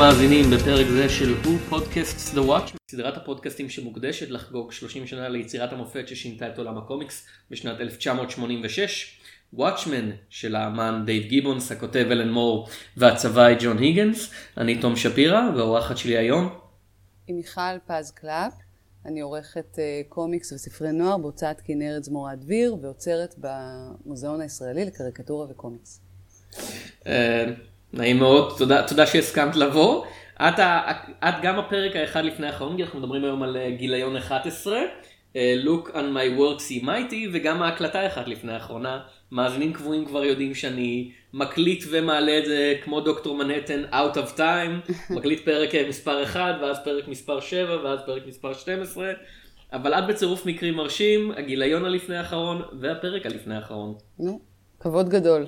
המאזינים בפרק זה של Who Podcasts The Watchmen, סדרת הפודקאסטים שמוקדשת לחגוג 30 שנה ליצירת המופת ששינתה את עולם הקומיקס בשנת 1986. Watchmen של האמן דייב גיבונס, הכותב אלן מור והצבעי ג'ון היגנס. אני תום שפירא והאורחת שלי היום. אני מיכל פז קלאפ, אני עורכת אה, קומיקס וספרי נוער בהוצאת כנרת זמורה דביר ואוצרת במוזיאון הישראלי לקריקטורה וקומיקס. אה, נעים מאוד, תודה, תודה שהסכמת לבוא. את, את גם הפרק האחד לפני האחרון, כי אנחנו מדברים היום על אה, גיליון 11, Look on my work see mighty, וגם ההקלטה אחת לפני האחרונה. מאזינים קבועים כבר יודעים שאני מקליט ומעלה את זה כמו דוקטור מנהטן out of time, מקליט פרק אה, מספר 1 ואז פרק מספר 7 ואז פרק מספר 12, אבל את בצירוף מקרים מרשים, הגיליון הלפני האחרון והפרק הלפני האחרון. נו, כבוד גדול.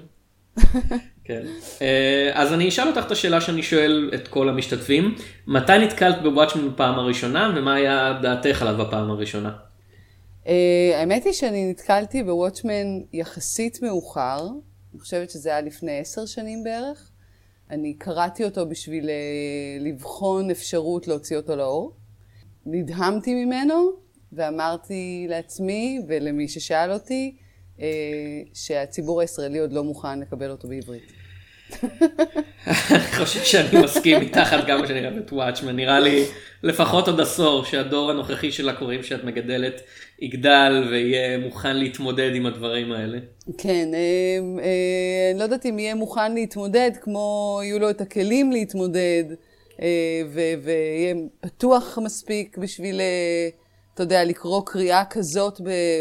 כן. אה, אז אני אשאל אותך את השאלה שאני שואל את כל המשתתפים, מתי נתקלת בוואטשמן בפעם הראשונה ומה היה דעתך עליו בפעם הראשונה? Uh, האמת היא שאני נתקלתי בוואטשמן יחסית מאוחר, אני חושבת שזה היה לפני עשר שנים בערך. אני קראתי אותו בשביל uh, לבחון אפשרות להוציא אותו לאור. נדהמתי ממנו ואמרתי לעצמי ולמי ששאל אותי שהציבור הישראלי עוד לא מוכן לקבל אותו בעברית. אני חושב שאני מסכים איתך עד כמה שאני אוהב את וואטשמן, נראה לי לפחות עוד עשור שהדור הנוכחי של הקוראים שאת מגדלת יגדל ויהיה מוכן להתמודד עם הדברים האלה. כן, אה, אה, אני לא יודעת אם יהיה מוכן להתמודד כמו יהיו לו את הכלים להתמודד אה, ויהיה פתוח מספיק בשביל, אתה יודע, לקרוא קריאה כזאת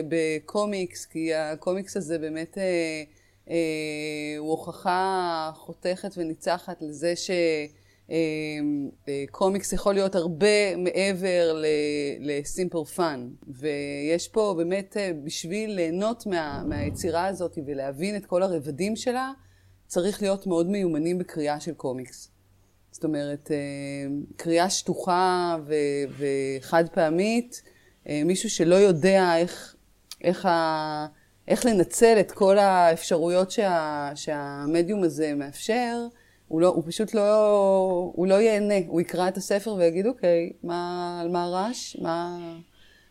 בקומיקס, כי הקומיקס הזה באמת... הוא הוכחה חותכת וניצחת לזה שקומיקס יכול להיות הרבה מעבר ל simple fun. ויש פה באמת, בשביל ליהנות מה, מהיצירה הזאת ולהבין את כל הרבדים שלה, צריך להיות מאוד מיומנים בקריאה של קומיקס. זאת אומרת, קריאה שטוחה וחד פעמית, מישהו שלא יודע איך, איך ה... איך לנצל את כל האפשרויות שה, שהמדיום הזה מאפשר, הוא, לא, הוא פשוט לא, הוא לא ייהנה, הוא יקרא את הספר ויגיד, אוקיי, מה, על מה הרעש? מה...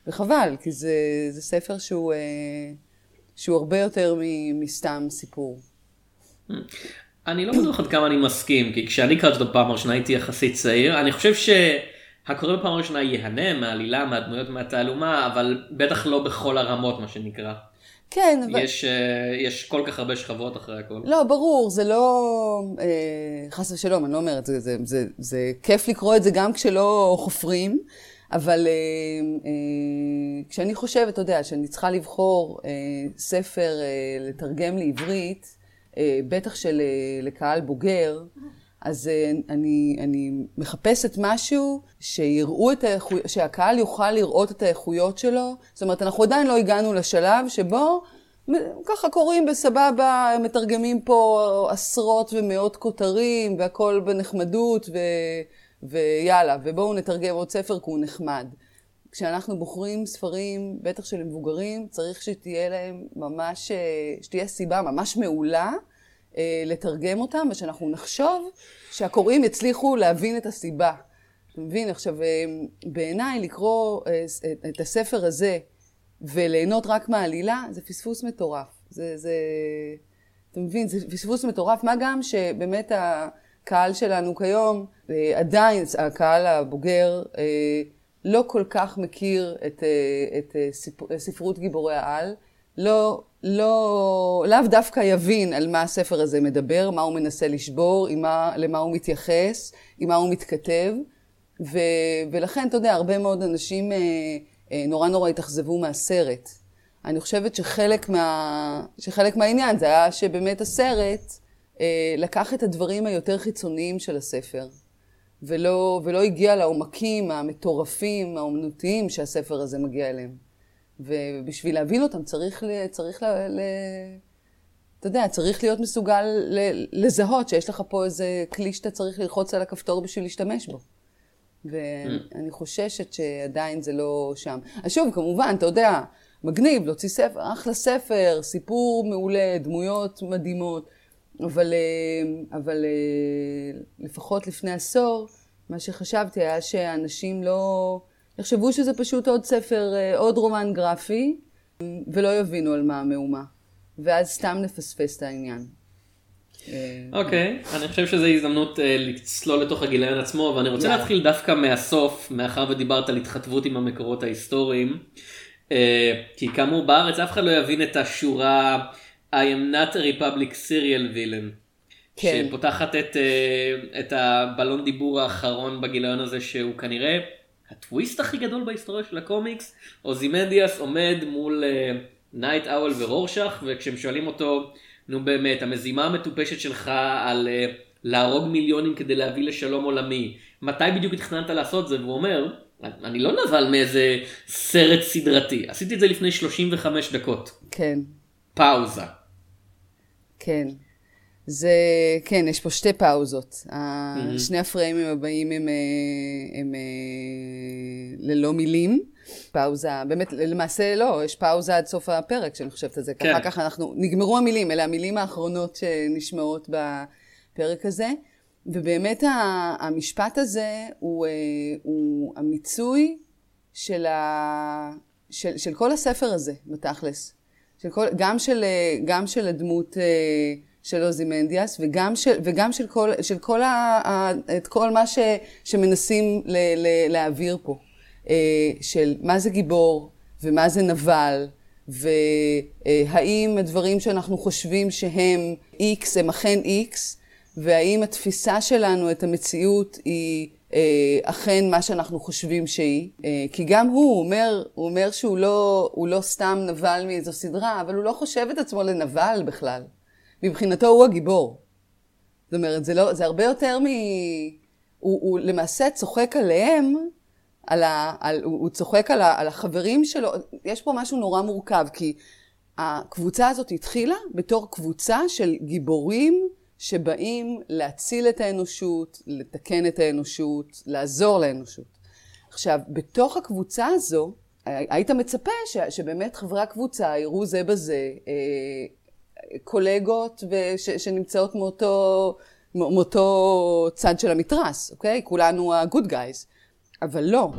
וחבל, כי זה, זה ספר שהוא, אה, שהוא הרבה יותר מסתם סיפור. אני לא בטוח עד כמה אני מסכים, כי כשאני קראתי אותו פעם ראשונה הייתי יחסית צעיר, אני חושב שהקורא בפעם הראשונה ייהנה מהעלילה, מהדמויות, מהתעלומה, אבל בטח לא בכל הרמות, מה שנקרא. כן, אבל... יש, אה, יש כל כך הרבה שכבות אחרי הכל. לא, ברור, זה לא... אה, חס ושלום, אני לא אומרת, זה, זה, זה, זה כיף לקרוא את זה גם כשלא חופרים, אבל אה, כשאני חושבת, אתה יודע, שאני צריכה לבחור ספר לתרגם לעברית, בטח של אה, לקהל בוגר, אז אה, אני, אני מחפשת משהו שיראו את האיכו... שהקהל יוכל לראות את האיכויות שלו. זאת אומרת, אנחנו עדיין לא הגענו לשלב שבו ככה קוראים בסבבה, מתרגמים פה עשרות ומאות כותרים והכל בנחמדות ו... ויאללה, ובואו נתרגם עוד ספר כי הוא נחמד. כשאנחנו בוחרים ספרים, בטח של מבוגרים, צריך שתהיה להם ממש, אה, שתהיה סיבה ממש מעולה לתרגם אותם, ושאנחנו נחשוב שהקוראים יצליחו להבין את הסיבה. אתה מבין? עכשיו, אה, בעיניי לקרוא אה, את הספר הזה וליהנות רק מהעלילה, זה פספוס מטורף. זה, זה, אתה מבין? זה פספוס מטורף. מה גם שבאמת הקהל שלנו כיום, עדיין, הקהל הבוגר, לא כל כך מכיר את, את ספרות גיבורי העל. לא, לא, לאו דווקא יבין על מה הספר הזה מדבר, מה הוא מנסה לשבור, מה, למה הוא מתייחס, עם מה הוא מתכתב. ו, ולכן, אתה יודע, הרבה מאוד אנשים אה, אה, נורא נורא התאכזבו מהסרט. אני חושבת שחלק, מה, שחלק מהעניין זה היה שבאמת הסרט אה, לקח את הדברים היותר חיצוניים של הספר, ולא, ולא הגיע לעומקים המטורפים, האומנותיים שהספר הזה מגיע אליהם. ובשביל להבין אותם צריך, צריך ל... ל... אתה יודע, צריך להיות מסוגל ל... לזהות שיש לך פה איזה כלי שאתה צריך ללחוץ על הכפתור בשביל להשתמש בו. ואני חוששת שעדיין זה לא שם. אז שוב, כמובן, אתה יודע, מגניב להוציא ספר, אחלה ספר, סיפור מעולה, דמויות מדהימות. אבל, אה, אבל אה, לפחות לפני עשור, מה שחשבתי היה שאנשים לא... יחשבו שזה פשוט עוד ספר, אה, עוד רומן גרפי, ולא יבינו על מה המהומה. ואז סתם נפספס את העניין. אוקיי, okay, אני חושב שזו הזדמנות uh, לצלול לתוך הגיליון עצמו, ואני רוצה yeah. להתחיל דווקא מהסוף, מאחר ודיברת על התכתבות עם המקורות ההיסטוריים. Uh, כי כאמור בארץ אף אחד לא יבין את השורה I am not a republic serial villain. כן. שפותחת את, אה, את הבלון דיבור האחרון בגיליון הזה שהוא כנראה הטוויסט הכי גדול בהיסטוריה של הקומיקס. אוזימנדיאס עומד מול Nite אה, Owl ורורשך וכשהם שואלים אותו נו באמת, המזימה המטופשת שלך על אה, להרוג מיליונים כדי להביא לשלום עולמי, מתי בדיוק תכננת לעשות זה? והוא אומר, אני לא נבל מאיזה סרט סדרתי, עשיתי את זה לפני 35 דקות. כן. פאוזה. כן. זה, כן, יש פה שתי פאוזות. Mm-hmm. שני הפריימים הבאים הם, הם, הם ללא מילים. פאוזה, באמת, למעשה לא, יש פאוזה עד סוף הפרק, שאני חושבת על זה. כן. אחר כך אנחנו, נגמרו המילים, אלה המילים האחרונות שנשמעות בפרק הזה. ובאמת המשפט הזה הוא, אה, הוא המיצוי של, ה, של, של כל הספר הזה, בתכלס. של כל, גם, של, אה, גם של הדמות אה, של אוזימנדיאס וגם של, וגם של כל, של כל, ה, את כל מה ש, שמנסים ל, ל, להעביר פה. אה, של מה זה גיבור ומה זה נבל, והאם הדברים שאנחנו חושבים שהם X הם אכן X, והאם התפיסה שלנו את המציאות היא אה, אכן מה שאנחנו חושבים שהיא. אה, כי גם הוא אומר, הוא אומר שהוא לא, לא סתם נבל מאיזו סדרה, אבל הוא לא חושב את עצמו לנבל בכלל. מבחינתו הוא הגיבור. זאת אומרת, זה, לא, זה הרבה יותר מ... הוא, הוא למעשה צוחק עליהם על ה, על, הוא צוחק על, ה, על החברים שלו, יש פה משהו נורא מורכב, כי הקבוצה הזאת התחילה בתור קבוצה של גיבורים שבאים להציל את האנושות, לתקן את האנושות, לעזור לאנושות. עכשיו, בתוך הקבוצה הזו, היית מצפה ש, שבאמת חברי הקבוצה יראו זה בזה אה, קולגות וש, שנמצאות מאותו, מאותו צד של המתרס, אוקיי? כולנו ה-good guys. אבל לא.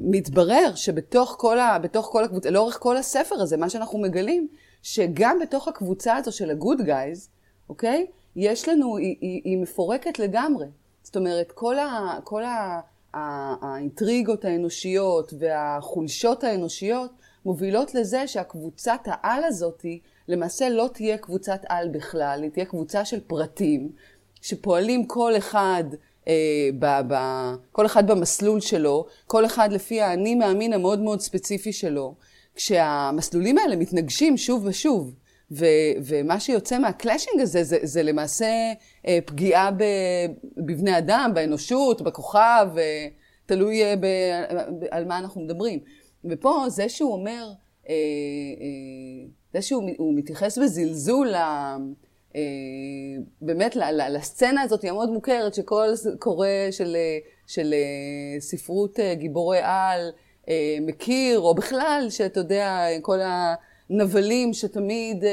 מתברר שבתוך כל, ה, בתוך כל הקבוצה, לאורך כל הספר הזה, מה שאנחנו מגלים, שגם בתוך הקבוצה הזו של ה-good guys, אוקיי? יש לנו, היא, היא, היא מפורקת לגמרי. זאת אומרת, כל, ה, כל ה, ה, האינטריגות האנושיות והחולשות האנושיות מובילות לזה שהקבוצת העל הזאתי למעשה לא תהיה קבוצת על בכלל, היא תהיה קבוצה של פרטים שפועלים כל אחד אה, ב, ב, כל אחד במסלול שלו, כל אחד לפי האני מאמין המאוד מאוד ספציפי שלו, כשהמסלולים האלה מתנגשים שוב ושוב. ו, ומה שיוצא מה clashing הזה זה, זה למעשה אה, פגיעה ב, בבני אדם, באנושות, בכוכב, אה, תלוי אה, ב, על מה אנחנו מדברים. ופה זה שהוא אומר, אה, אה, זה שהוא מתייחס בזלזול אה, באמת לסצנה הזאת היא מאוד מוכרת, שכל קורא של, של אה, ספרות אה, גיבורי על מכיר, או בכלל, שאתה יודע, כל הנבלים שתמיד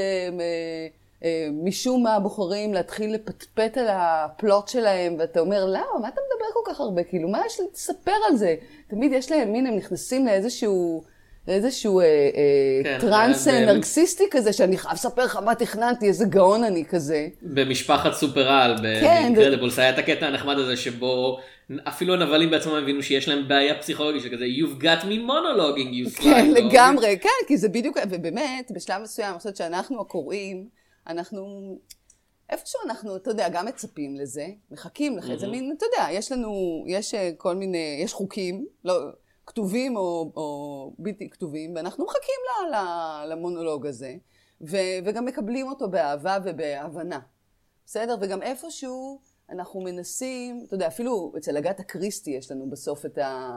משום מה בוחרים להתחיל לפטפט על הפלוט שלהם, ואתה אומר, למה? מה אתה מדבר כל כך הרבה? כאילו, מה יש לספר על זה? תמיד יש להם מין, הם נכנסים לאיזשהו... לאיזשהו אה, אה, כן, טראנס אה, נרקסיסטי כזה, שאני חייב לספר לך מה תכננתי, איזה גאון אני כזה. במשפחת סופרל, באינקרדיבולס, כן, היה את הקטע הנחמד הזה שבו אפילו הנבלים בעצמם הבינו שיש להם בעיה פסיכולוגית שכזה, you've got me monologuing, you slide. כן, לגמרי, כן, כי זה בדיוק, ובאמת, בשלב מסוים, אני חושבת שאנחנו הקוראים, אנחנו... איפשהו אנחנו, אתה יודע, גם מצפים לזה, מחכים לך, זה מין, אתה יודע, יש לנו, יש כל מיני, יש חוקים, לא, כתובים או, או בלתי כתובים, ואנחנו מחכים לה, לה, למונולוג הזה, ו, וגם מקבלים אותו באהבה ובהבנה. בסדר? וגם איפשהו אנחנו מנסים, אתה יודע, אפילו אצל אגת אקריסטי יש לנו בסוף את, ה,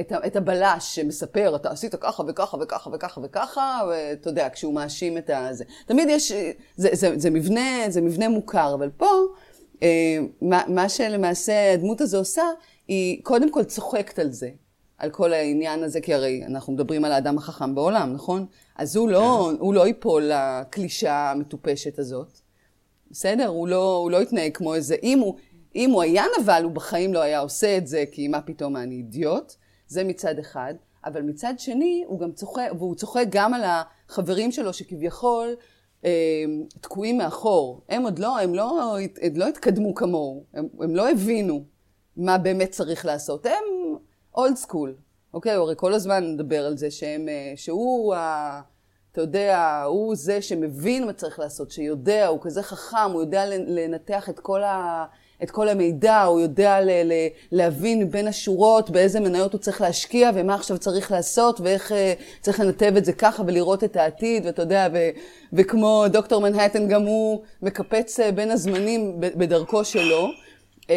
את, ה, את הבלש שמספר, אתה עשית ככה וככה וככה וככה וככה, ואתה יודע, כשהוא מאשים את הזה. תמיד יש, זה, זה, זה, מבנה, זה מבנה מוכר, אבל פה, אה, מה, מה שלמעשה הדמות הזו עושה, היא קודם כל צוחקת על זה. על כל העניין הזה, כי הרי אנחנו מדברים על האדם החכם בעולם, נכון? אז הוא לא, כן. הוא לא ייפול לקלישה המטופשת הזאת. בסדר? הוא לא, הוא לא התנהג כמו איזה... אם הוא, אם הוא היה נבל, הוא בחיים לא היה עושה את זה, כי מה פתאום אני אידיוט. זה מצד אחד. אבל מצד שני, הוא גם צוחק, והוא צוחק גם על החברים שלו שכביכול אה, תקועים מאחור. הם עוד לא, הם לא, הם לא התקדמו כמוהו, הם, הם לא הבינו מה באמת צריך לעשות. הם אולד סקול, אוקיי? הוא הרי כל הזמן מדבר על זה שהם, אה, שהוא ה... אתה יודע, הוא זה שמבין מה צריך לעשות, שיודע, הוא כזה חכם, הוא יודע לנתח את כל, ה, את כל המידע, הוא יודע ל, ל, להבין בין השורות באיזה מניות הוא צריך להשקיע ומה עכשיו צריך לעשות ואיך uh, צריך לנתב את זה ככה ולראות את העתיד, ואתה יודע, ו, וכמו דוקטור מנהטן גם הוא מקפץ uh, בין הזמנים בדרכו שלו. Uh,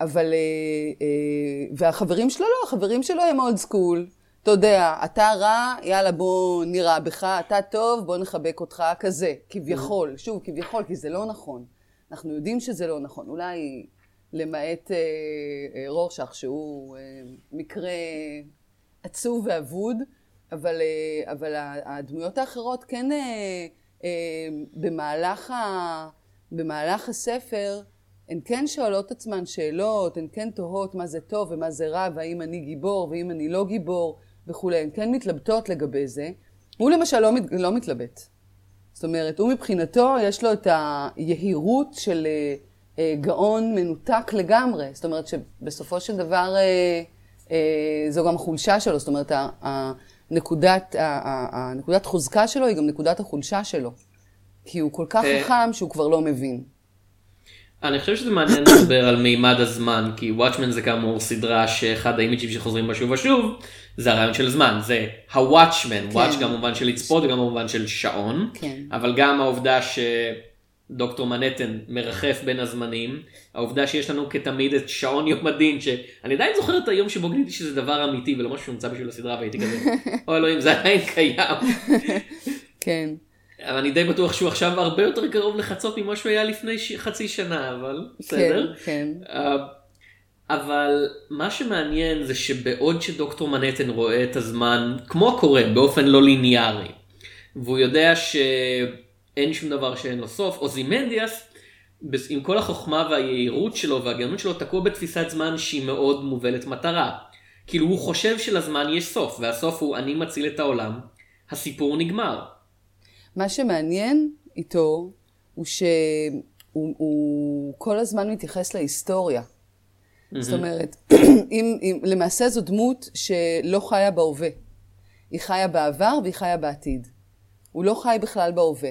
אבל, uh, uh, והחברים שלו לא, החברים שלו הם אולד סקול. אתה יודע, אתה רע, יאללה בוא נירה בך, אתה טוב, בוא נחבק אותך, כזה, כביכול. שוב, כביכול, כי זה לא נכון. אנחנו יודעים שזה לא נכון. אולי למעט אה, אה, רורשך, שהוא אה, מקרה עצוב ואבוד, אבל, אה, אבל הדמויות האחרות כן אה, אה, במהלך, ה, במהלך הספר, הן כן שואלות עצמן שאלות, הן כן תוהות מה זה טוב ומה זה רע, והאם אני גיבור ואם אני לא גיבור וכולי, הן כן מתלבטות לגבי זה. הוא למשל לא, מת, לא מתלבט. זאת אומרת, הוא מבחינתו, יש לו את היהירות של אה, אה, גאון מנותק לגמרי. זאת אומרת שבסופו של דבר אה, אה, זו גם החולשה שלו. זאת אומרת, הנקודת, הנקודת חוזקה שלו היא גם נקודת החולשה שלו. כי הוא כל כך אה. חכם שהוא כבר לא מבין. אני חושב שזה מעניין לדבר על מימד הזמן, כי וואטשמן זה כאמור סדרה שאחד האימיג'ים שחוזרים בה שוב ושוב, זה הרעיון של זמן, זה הוואטשמן, כן. וואטש גם במובן של לצפות וגם במובן של שעון, כן. אבל גם העובדה שדוקטור מנהטן מרחף בין הזמנים, העובדה שיש לנו כתמיד את שעון יום הדין, שאני עדיין זוכר את היום שבו גיליתי שזה דבר אמיתי ולא משהו שהומצא בשביל הסדרה והייתי כזה, אוי אלוהים זה עדיין קיים. כן. אבל אני די בטוח שהוא עכשיו הרבה יותר קרוב לחצות ממה שהוא היה לפני ש... חצי שנה, אבל בסדר. כן, כן. Uh, אבל מה שמעניין זה שבעוד שדוקטור מנהטן רואה את הזמן כמו הקורא באופן לא ליניארי, והוא יודע שאין שום דבר שאין לו סוף, אוזימנדיאס עם כל החוכמה והיהירות שלו והגאונות שלו תקוע בתפיסת זמן שהיא מאוד מובלת מטרה. כאילו הוא חושב שלזמן יש סוף, והסוף הוא אני מציל את העולם, הסיפור נגמר. מה שמעניין איתו הוא שהוא כל הזמן מתייחס להיסטוריה. Mm-hmm. זאת אומרת, אם, אם, למעשה זו דמות שלא חיה בהווה. היא חיה בעבר והיא חיה בעתיד. הוא לא חי בכלל בהווה.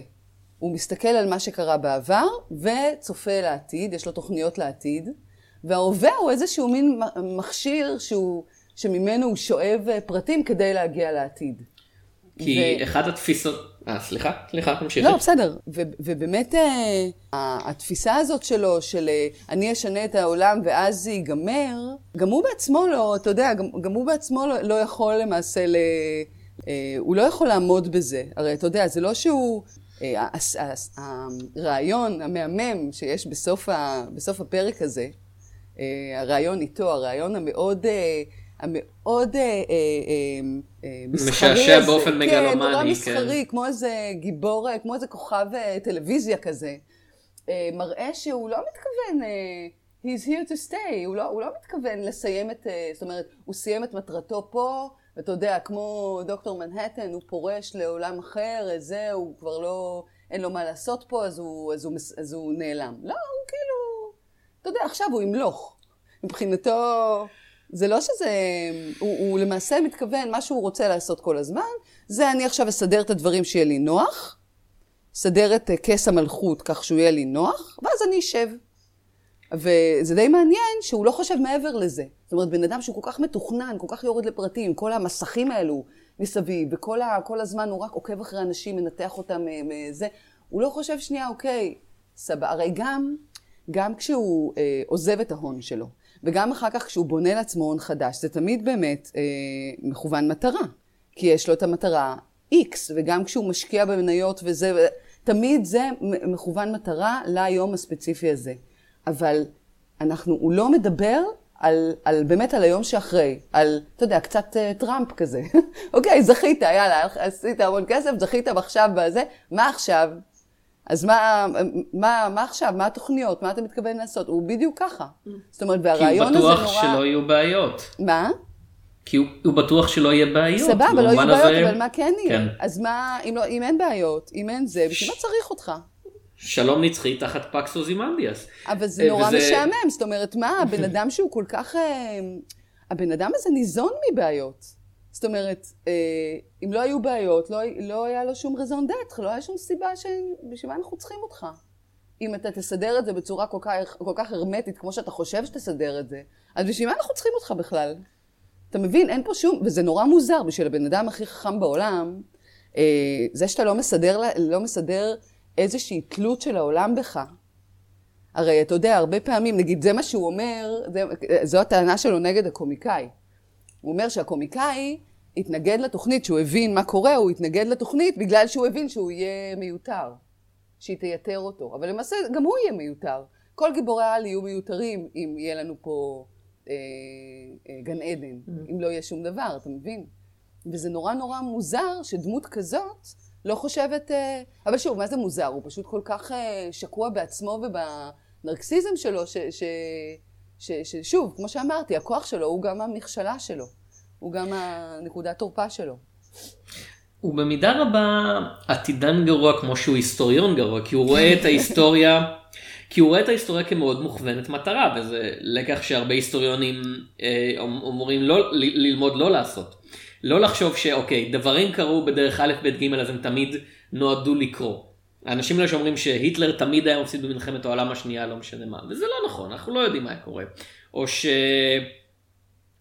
הוא מסתכל על מה שקרה בעבר וצופה לעתיד, יש לו תוכניות לעתיד, וההווה הוא איזשהו מין מכשיר שהוא, שממנו הוא שואב פרטים כדי להגיע לעתיד. כי ו... אחת התפיסות, אה, סליחה, סליחה, תמשיכי. לא, בסדר. ו- ובאמת אה, התפיסה הזאת שלו, של אה, אני אשנה את העולם ואז זה ייגמר, גם הוא בעצמו לא, אתה יודע, גם, גם הוא בעצמו לא, לא יכול למעשה ל... אה, הוא לא יכול לעמוד בזה. הרי אתה יודע, זה לא שהוא... אה, הרעיון המהמם שיש בסוף, ה, בסוף הפרק הזה, אה, הרעיון איתו, הרעיון המאוד... אה, המאוד אה, אה, אה, מסחרי משעשע הזה. באופן מגלומני. כן, נורא מסחרי, כן. כמו איזה גיבור, כמו איזה כוכב טלוויזיה כזה. מראה שהוא לא מתכוון, he's here to stay, הוא לא, הוא לא מתכוון לסיים את, זאת אומרת, הוא סיים את מטרתו פה, ואתה יודע, כמו דוקטור מנהטן, הוא פורש לעולם אחר, זהו, הוא כבר לא, אין לו מה לעשות פה, אז הוא, אז הוא, אז הוא נעלם. לא, הוא כאילו, אתה יודע, עכשיו הוא ימלוך. מבחינתו... זה לא שזה, הוא, הוא למעשה מתכוון, מה שהוא רוצה לעשות כל הזמן, זה אני עכשיו אסדר את הדברים שיהיה לי נוח, אסדר את אה, כס המלכות כך שהוא יהיה לי נוח, ואז אני אשב. וזה די מעניין שהוא לא חושב מעבר לזה. זאת אומרת, בן אדם שהוא כל כך מתוכנן, כל כך יורד לפרטים, כל המסכים האלו מסביב, וכל ה, הזמן הוא רק עוקב אחרי אנשים, מנתח אותם, זה, הוא לא חושב שנייה, אוקיי, סבבה. הרי גם, גם כשהוא אה, עוזב את ההון שלו, וגם אחר כך כשהוא בונה לעצמו הון חדש, זה תמיד באמת אה, מכוון מטרה. כי יש לו את המטרה X, וגם כשהוא משקיע במניות וזה, תמיד זה מכוון מטרה ליום הספציפי הזה. אבל אנחנו, הוא לא מדבר על, על באמת על היום שאחרי, על, אתה יודע, קצת uh, טראמפ כזה. אוקיי, זכית, יאללה, עשית המון כסף, זכית עכשיו בזה, מה עכשיו? אז מה, מה, מה עכשיו? מה התוכניות? מה אתה מתכוון לעשות? הוא בדיוק ככה. זאת אומרת, והרעיון הזה נורא... כי הוא בטוח שלא יהיו בעיות. מה? כי הוא, הוא בטוח שלא יהיה בעיות. סבבה, לא יהיו בעיות, הזה... אבל מה כן יהיה? כן. אז מה, אם, לא, אם אין בעיות, אם אין זה, בשביל. מה צריך אותך? שלום נצחי תחת פקס אוזימנדיאס. אבל זה נורא וזה... משעמם, זאת אומרת, מה, הבן אדם שהוא כל כך... אה, הבן אדם הזה ניזון מבעיות. זאת אומרת, אה, אם לא היו בעיות, לא, לא היה לו שום רזון דט, לא היה שום סיבה ש... בשביל מה אנחנו צריכים אותך. אם אתה תסדר את זה בצורה כל כך, כל כך הרמטית, כמו שאתה חושב שתסדר את זה, אז בשביל מה אנחנו צריכים אותך בכלל? אתה מבין? אין פה שום... וזה נורא מוזר בשביל הבן אדם הכי חכם בעולם, אה, זה שאתה לא מסדר, לא מסדר איזושהי תלות של העולם בך. הרי אתה יודע, הרבה פעמים, נגיד, זה מה שהוא אומר, זה, זו הטענה שלו נגד הקומיקאי. הוא אומר שהקומיקאי התנגד לתוכנית, שהוא הבין מה קורה, הוא התנגד לתוכנית בגלל שהוא הבין שהוא יהיה מיותר. שהיא תייתר אותו. אבל למעשה גם הוא יהיה מיותר. כל גיבורי העל יהיו מיותרים אם יהיה לנו פה אה, אה, גן עדן, mm-hmm. אם לא יהיה שום דבר, אתה מבין? וזה נורא נורא מוזר שדמות כזאת לא חושבת... אה, אבל שוב, מה זה מוזר? הוא פשוט כל כך אה, שקוע בעצמו ובנרקסיזם שלו, ש, ש, ש, ששוב, כמו שאמרתי, הכוח שלו הוא גם המכשלה שלו. הוא גם הנקודת תורפה שלו. הוא במידה רבה עתידן גרוע כמו שהוא היסטוריון גרוע, כי הוא רואה את ההיסטוריה, כי הוא רואה את ההיסטוריה כמאוד מוכוונת מטרה, וזה לקח שהרבה היסטוריונים אה, אומרים לא, ל- ללמוד לא לעשות. לא לחשוב שאוקיי, דברים קרו בדרך א', ב', ג', אז הם תמיד נועדו לקרות. האנשים האלה שאומרים שהיטלר תמיד היה מפסיד במלחמת העולם השנייה, לא משנה מה, וזה לא נכון, אנחנו לא יודעים מה היה קורה. או ש...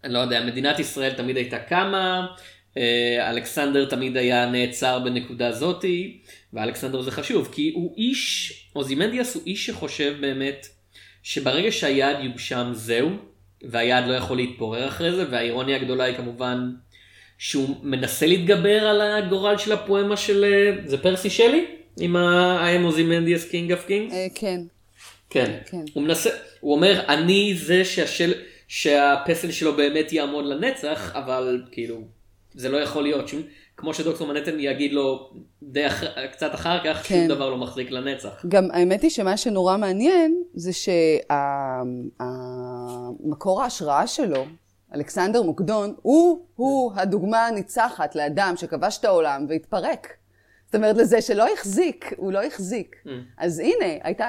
אני לא יודע, מדינת ישראל תמיד הייתה קמה, אה, אלכסנדר תמיד היה נעצר בנקודה זאתי, ואלכסנדר זה חשוב, כי הוא איש, אוזימנדיאס הוא איש שחושב באמת שברגע שהיעד יוגשם זהו, והיעד לא יכול להתפורר אחרי זה, והאירוניה הגדולה היא כמובן שהוא מנסה להתגבר על הגורל של הפואמה של, אה, זה פרסי שלי? עם ה- I am Ozymandias King of Kings? כן. כן. כן. הוא מנסה, הוא אומר, אני זה שהשל, שהפסל שלו באמת יעמוד לנצח, אבל כאילו, זה לא יכול להיות. שום, כמו שדוקטור מנהטן יגיד לו די אח, קצת אחר כך, כן. שום דבר לא מחזיק לנצח. גם האמת היא שמה שנורא מעניין, זה שהמקור ההשראה שלו, אלכסנדר מוקדון, הוא, הוא הדוגמה הניצחת לאדם שכבש את העולם והתפרק. זאת אומרת, לזה שלא החזיק, הוא לא החזיק. Mm. אז הנה, הייתה,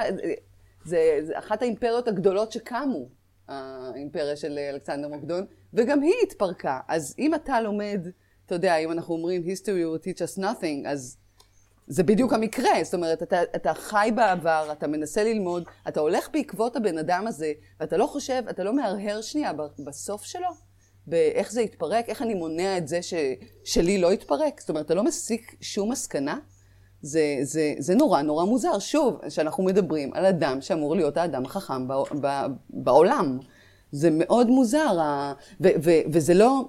זה, זה אחת האימפריות הגדולות שקמו, האימפריה של אלכסנדר מוקדון, וגם היא התפרקה. אז אם אתה לומד, אתה יודע, אם אנחנו אומרים history will teach us nothing, אז זה בדיוק המקרה. זאת אומרת, אתה, אתה חי בעבר, אתה מנסה ללמוד, אתה הולך בעקבות הבן אדם הזה, ואתה לא חושב, אתה לא מהרהר שנייה בסוף שלו, באיך זה יתפרק, איך אני מונע את זה ש, שלי לא יתפרק. זאת אומרת, אתה לא מסיק שום מסקנה. זה, זה, זה נורא נורא מוזר. שוב, שאנחנו מדברים על אדם שאמור להיות האדם החכם ב, ב, בעולם. זה מאוד מוזר, ה... ו, ו, וזה לא,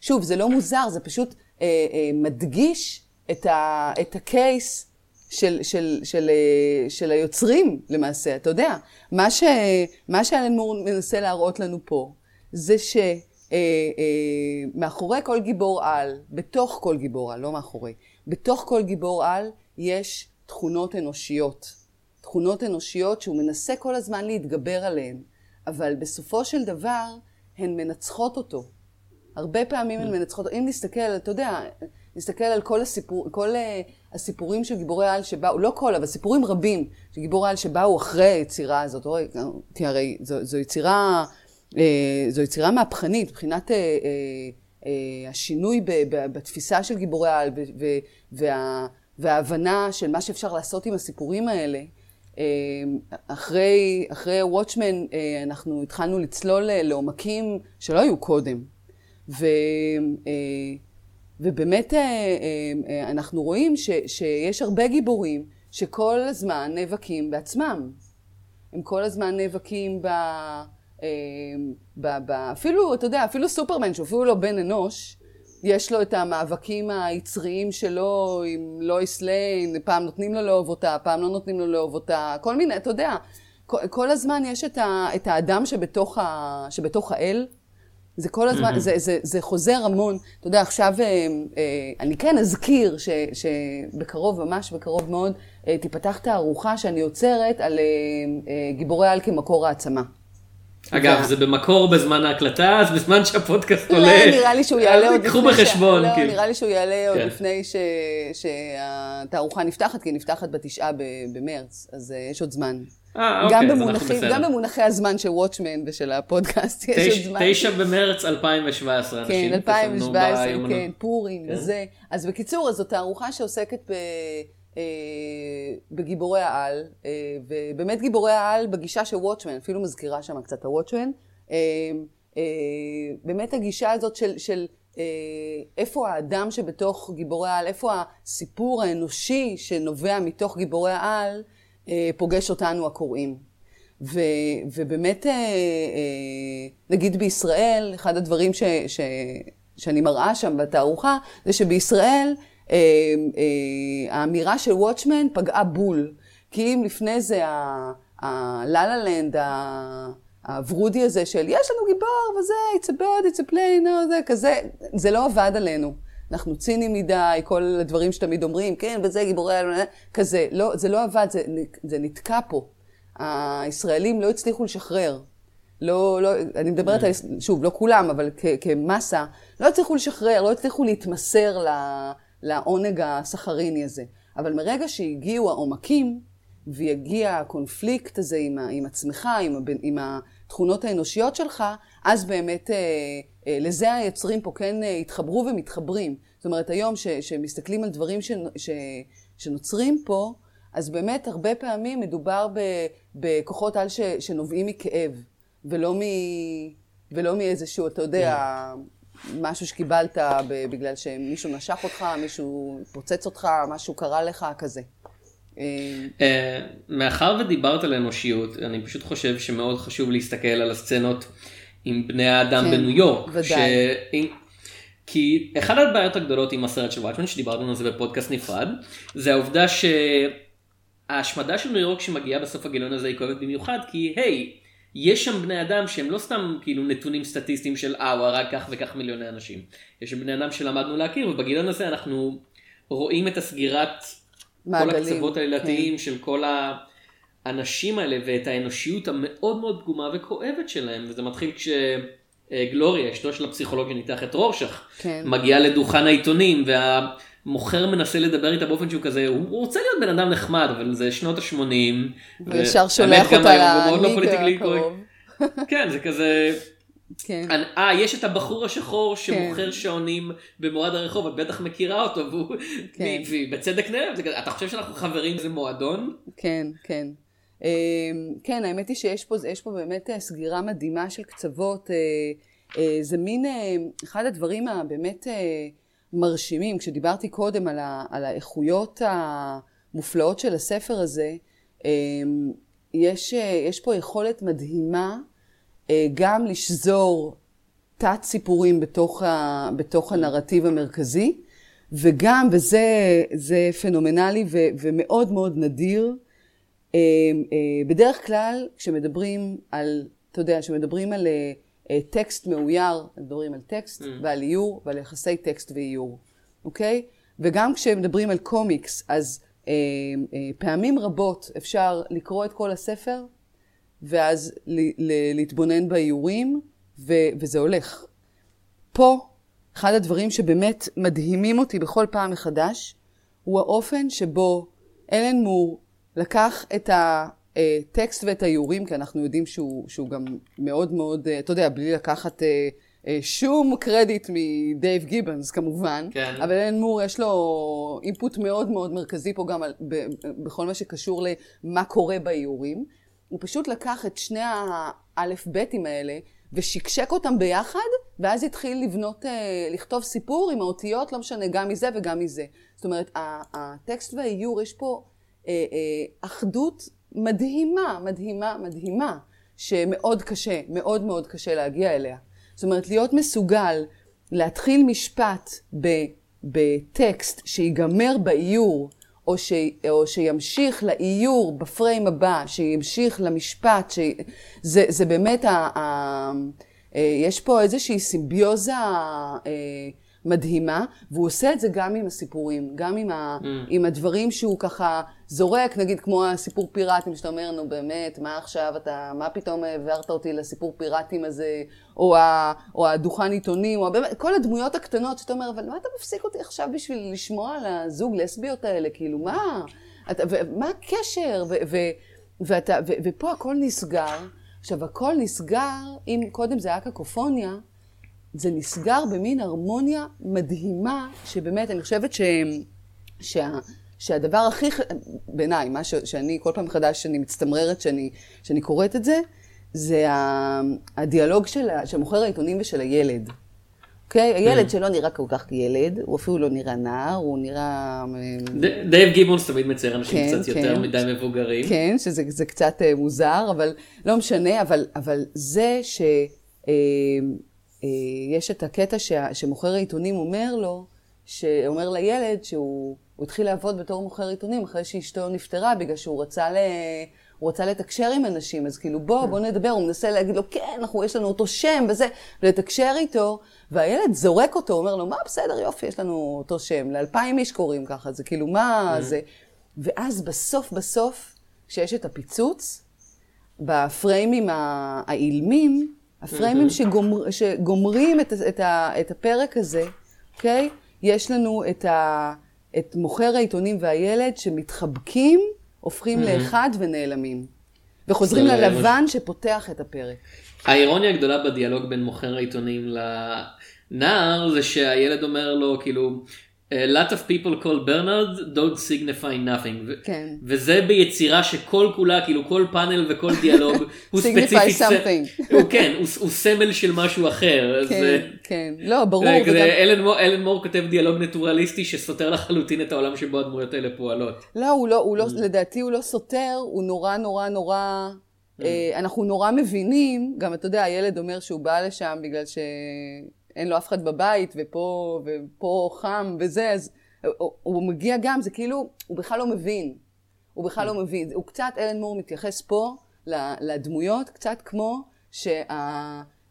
שוב, זה לא מוזר, זה פשוט אה, אה, מדגיש את, ה, את הקייס של, של, של, אה, של היוצרים למעשה, אתה יודע. מה, ש, מה שאלן מור מנסה להראות לנו פה, זה שמאחורי אה, אה, כל גיבור על, בתוך כל גיבור על, לא מאחורי, בתוך כל גיבור על יש תכונות אנושיות. תכונות אנושיות שהוא מנסה כל הזמן להתגבר עליהן. אבל בסופו של דבר הן מנצחות אותו. הרבה פעמים הן מנצחות אותו. אם נסתכל, אתה יודע, נסתכל על כל, הסיפור, כל uh, הסיפורים של גיבורי על שבאו, לא כל, אבל סיפורים רבים של גיבורי על שבאו אחרי היצירה הזאת. תראה, הרי זו, זו יצירה, זו יצירה מהפכנית, מבחינת uh, uh, השינוי בתפיסה של גיבורי על וה, וההבנה של מה שאפשר לעשות עם הסיפורים האלה. אחרי, אחרי וואטשמן אה, אנחנו התחלנו לצלול לעומקים שלא היו קודם. ו, אה, ובאמת אה, אנחנו רואים ש, שיש הרבה גיבורים שכל הזמן נאבקים בעצמם. הם כל הזמן נאבקים ב... ב אפילו, אתה יודע, אפילו סופרמן, שהוא אפילו לא בן אנוש, יש לו את המאבקים היצריים שלו עם לואיס ליין, פעם נותנים לו לאהוב אותה, פעם לא נותנים לו לאהוב אותה, כל מיני, אתה יודע, כל, כל הזמן יש את, ה, את האדם שבתוך, ה, שבתוך האל, זה כל הזמן, mm-hmm. זה, זה, זה חוזר המון. אתה יודע, עכשיו אה, אה, אני כן אזכיר ש, שבקרוב, ממש בקרוב מאוד, אה, תיפתח תערוכה שאני יוצרת על גיבורי על כמקור העצמה. אגב, זה במקור בזמן ההקלטה, אז בזמן שהפודקאסט עולה, לא, נראה לי שהוא יעלה עוד לפני... קחו בחשבון. לא, נראה לי שהוא יעלה עוד כן. לפני שהתערוכה נפתחת, כי היא נפתחת בתשעה במרץ, אז יש עוד זמן. אה, אוקיי, אז אנחנו בסדר. גם במונחי הזמן של וואטשמן ושל הפודקאסט, יש עוד זמן. תשע במרץ 2017, אנשים. כן, 2017, כן, פורים כן. וזה. אז בקיצור, אז זאת תערוכה שעוסקת ב... אה, בגיבורי העל, אה, ובאמת גיבורי העל בגישה של וואטשמן, אפילו מזכירה שם קצת הוואטשמן. אה, באמת הגישה הזאת של, של איפה האדם שבתוך גיבורי העל, איפה הסיפור האנושי שנובע מתוך גיבורי העל, פוגש אותנו הקוראים. ו, ובאמת, נגיד בישראל, אחד הדברים ש, ש, שאני מראה שם בתערוכה, זה שבישראל האמירה של וואטשמן פגעה בול. כי אם לפני זה הלה-לה לנד, הוורודי הזה של יש לנו גיבור וזה, it's a bird, it's a plane, זה כזה, זה לא עבד עלינו. אנחנו ציניים מדי, כל הדברים שתמיד אומרים, כן, וזה גיבורי, כזה. לא, זה לא עבד, זה, זה נתקע פה. הישראלים לא הצליחו לשחרר. לא, לא, אני מדברת על, שוב, לא כולם, אבל כ, כמסה, לא הצליחו לשחרר, לא הצליחו להתמסר לעונג הסחריני הזה. אבל מרגע שהגיעו העומקים, ויגיע הקונפליקט הזה עם, עם עצמך, עם, עם התכונות האנושיות שלך, אז באמת אה, אה, לזה היוצרים פה כן אה, התחברו ומתחברים. זאת אומרת, היום שמסתכלים על דברים ש, ש, שנוצרים פה, אז באמת הרבה פעמים מדובר ב, בכוחות על ש, שנובעים מכאב, ולא, מ, ולא מאיזשהו, אתה יודע, משהו שקיבלת בגלל שמישהו נשך אותך, מישהו פוצץ אותך, משהו קרה לך, כזה. אה, מאחר ודיברת על אנושיות, אני פשוט חושב שמאוד חשוב להסתכל על הסצנות עם בני האדם כן, בניו יורק. ודאי. ש... כי אחת הבעיות הגדולות עם הסרט של וואטמן, שדיברנו על זה בפודקאסט נפרד, זה העובדה שההשמדה של ניו יורק שמגיעה בסוף הגיליון הזה היא כואבת במיוחד, כי היי, יש שם בני אדם שהם לא סתם כאילו נתונים סטטיסטיים של אה, הוא הרג כך וכך מיליוני אנשים. יש שם בני אדם שלמדנו להכיר, ובגיליון הזה אנחנו רואים את הסגירת מעגלים, כל הקצוות העלילתיים כן. של כל האנשים האלה ואת האנושיות המאוד מאוד פגומה וכואבת שלהם, וזה מתחיל כשגלוריה, אשתו של הפסיכולוג שניתח את רורשך, כן. מגיעה לדוכן העיתונים והמוכר מנסה לדבר איתה באופן שהוא כזה, הוא רוצה להיות בן אדם נחמד, אבל זה שנות ה-80. וישר שולח אותה לניקה הקרוב. כן, זה כזה... כן. אה, יש את הבחור השחור שמוכר כן. שעונים במורד הרחוב, את בטח מכירה אותו, והוא, כן. בצדק נאהב, אתה חושב שאנחנו חברים זה מועדון? כן, כן. אמ, כן, האמת היא שיש פה, פה באמת אה, סגירה מדהימה של קצוות. אה, אה, זה מין, אחד הדברים הבאמת מרשימים, כשדיברתי קודם על, ה, על האיכויות המופלאות של הספר הזה, אמ, יש, יש פה יכולת מדהימה אה, גם לשזור תת סיפורים בתוך, ה, בתוך הנרטיב המרכזי, וגם, וזה פנומנלי ו, ומאוד מאוד נדיר, אה, אה, בדרך כלל כשמדברים על, אתה יודע, כשמדברים על טקסט מאויר, מדברים על טקסט mm. ועל איור ועל יחסי טקסט ואיור, אוקיי? וגם כשמדברים על קומיקס, אז פעמים רבות אפשר לקרוא את כל הספר ואז להתבונן באיורים, ו- וזה הולך. פה, אחד הדברים שבאמת מדהימים אותי בכל פעם מחדש, הוא האופן שבו אלן מור לקח את הטקסט ואת האיורים, כי אנחנו יודעים שהוא, שהוא גם מאוד מאוד, אתה יודע, בלי לקחת אה, אה, שום קרדיט מדייב גיבנס כמובן, כן. אבל אלן מור יש לו אינפוט מאוד מאוד מרכזי פה גם על, ב, בכל מה שקשור למה קורה באיורים. הוא פשוט לקח את שני האלף-ביתים האלה ושקשק אותם ביחד, ואז התחיל לבנות, אה, לכתוב סיפור עם האותיות, לא משנה, גם מזה וגם מזה. זאת אומרת, הטקסט והאיור, יש פה אה, אה, אחדות מדהימה, מדהימה, מדהימה, שמאוד קשה, מאוד מאוד קשה להגיע אליה. זאת אומרת, להיות מסוגל להתחיל משפט בטקסט שיגמר באיור, או, ש, או שימשיך לאיור בפריים הבא, שימשיך למשפט, ש, זה, זה באמת ה, ה, יש פה איזושהי סימביוזה מדהימה, והוא עושה את זה גם עם הסיפורים, גם עם, ה, mm. עם הדברים שהוא ככה זורק, נגיד כמו הסיפור פיראטים, שאתה אומר, נו באמת, מה עכשיו אתה, מה פתאום העברת אותי לסיפור פיראטים הזה, או, ה, או הדוכן עיתונים, או באמת, כל הדמויות הקטנות שאתה אומר, אבל מה אתה מפסיק אותי עכשיו בשביל לשמוע על הזוג לסביות האלה, כאילו, מה? אתה, ו, מה הקשר? ו, ו, ואתה, ו, ופה הכל נסגר. עכשיו, הכל נסגר, אם קודם זה היה קקופוניה, זה נסגר במין הרמוניה מדהימה, שבאמת, אני חושבת ש... שה... שהדבר הכי, בעיניי, מה ש... שאני כל פעם מחדש, שאני מצטמררת, שאני, שאני קוראת את זה, זה הדיאלוג של, של מוכר העיתונים ושל הילד. אוקיי? Okay? הילד mm. שלא נראה כל כך ילד, הוא אפילו לא נראה נער, הוא נראה... דייב גיבונס תמיד מצייר אנשים כן, קצת כן, יותר מדי מבוגרים. כן, שזה קצת uh, מוזר, אבל לא משנה, אבל, אבל זה ש... אה, יש את הקטע שה, שמוכר העיתונים אומר לו, שאומר לילד שהוא התחיל לעבוד בתור מוכר עיתונים אחרי שאשתו נפטרה, בגלל שהוא רצה, ל, הוא רצה לתקשר עם אנשים, אז כאילו בוא, בוא נדבר, הוא מנסה להגיד לו, כן, אנחנו, יש לנו אותו שם וזה, ולתקשר איתו, והילד זורק אותו, אומר לו, מה, בסדר, יופי, יש לנו אותו שם, לאלפיים איש קוראים ככה, זה כאילו, מה זה? ואז בסוף בסוף, כשיש את הפיצוץ, בפריימים האילמים, הפריימים שגומר, שגומרים את, את, את הפרק הזה, אוקיי? יש לנו את, ה, את מוכר העיתונים והילד שמתחבקים, הופכים לאחד ונעלמים. וחוזרים ללבן שפותח את הפרק. האירוניה הגדולה בדיאלוג בין מוכר העיתונים לנער זה שהילד אומר לו כאילו A lot of people call Bernard don't signify nothing. כן. וזה ביצירה שכל כולה, כאילו כל פאנל וכל דיאלוג הוא ספציפית, something. הוא, כן, הוא, הוא סמל של משהו אחר. כן, זה, כן, לא, ברור. וגם... אלן, מור, אלן מור כותב דיאלוג נטורליסטי שסותר לחלוטין את העולם שבו הדמויות האלה פועלות. לא, הוא לא, הוא לא, mm. לדעתי הוא לא סותר, הוא נורא נורא נורא... Mm. אה, אנחנו נורא מבינים, גם אתה יודע, הילד אומר שהוא בא לשם בגלל ש... אין לו אף אחד בבית, ופה, ופה חם וזה, אז הוא, הוא מגיע גם, זה כאילו, הוא בכלל לא מבין. הוא בכלל לא מבין. הוא קצת, אלן מור מתייחס פה לדמויות, קצת כמו שה,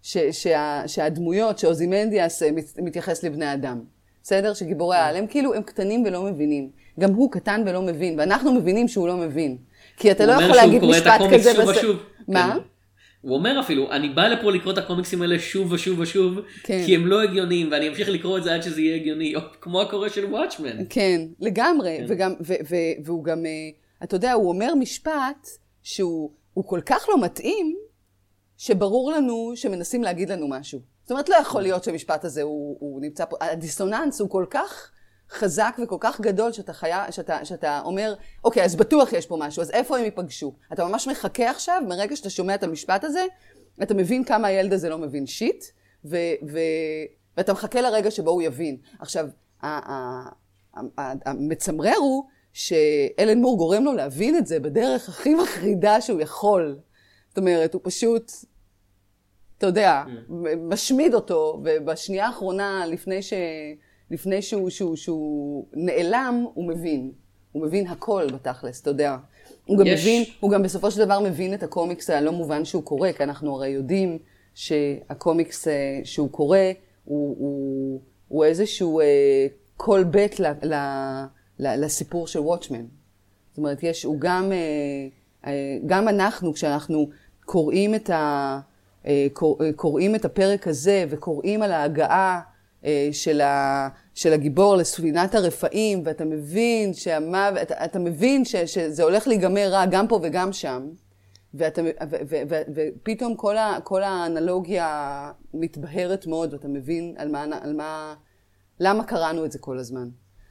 ש, שה, שהדמויות שאוזימנדיאס מתייחס לבני אדם. בסדר? שגיבורי העל, הם כאילו, הם קטנים ולא מבינים. גם הוא קטן ולא מבין, ואנחנו מבינים שהוא לא מבין. כי אתה לא יכול להגיד משפט כזה... שוב ושוב. מה? כן. הוא אומר אפילו, אני בא לפה לקרוא את הקומיקסים האלה שוב ושוב ושוב, כן. כי הם לא הגיוניים, ואני אמשיך לקרוא את זה עד שזה יהיה הגיוני, כמו הקורא של וואטשמן. כן, לגמרי, כן. וגם, ו, ו, והוא גם, אה, אתה יודע, הוא אומר משפט שהוא כל כך לא מתאים, שברור לנו שמנסים להגיד לנו משהו. זאת אומרת, לא יכול להיות שהמשפט הזה הוא, הוא נמצא פה, הדיסוננס הוא כל כך... חזק וכל כך גדול שאתה, חיה, שאתה, שאתה אומר, אוקיי, אז בטוח יש פה משהו, אז איפה הם ייפגשו? אתה ממש מחכה עכשיו, מרגע שאתה שומע את המשפט הזה, אתה מבין כמה הילד הזה לא מבין שיט, ו, ו, ואתה מחכה לרגע שבו הוא יבין. עכשיו, המצמרר הוא שאלן מור גורם לו להבין את זה בדרך הכי מחרידה שהוא יכול. זאת אומרת, הוא פשוט, אתה יודע, mm. משמיד אותו, ובשנייה האחרונה, לפני ש... לפני שהוא, שהוא, שהוא נעלם, הוא מבין. הוא מבין הכל בתכלס, אתה יודע. הוא גם יש... מבין, הוא גם בסופו של דבר מבין את הקומיקס הלא מובן שהוא קורא, כי אנחנו הרי יודעים שהקומיקס אה, שהוא קורא הוא, הוא, הוא איזשהו קול uh, בית ל, ל, ל, לסיפור של וואטשמן. זאת אומרת, יש, הוא גם, uh, גם אנחנו, כשאנחנו קוראים את, ה, קור, קוראים את הפרק הזה וקוראים על ההגעה אה, של, ה, של הגיבור לספינת הרפאים, ואתה מבין, שהמוות, אתה, אתה מבין ש, שזה הולך להיגמר רע גם פה וגם שם, ואתה, ו, ו, ו, ו, ופתאום כל, ה, כל האנלוגיה מתבהרת מאוד, ואתה מבין על מה, על מה, למה קראנו את זה כל הזמן.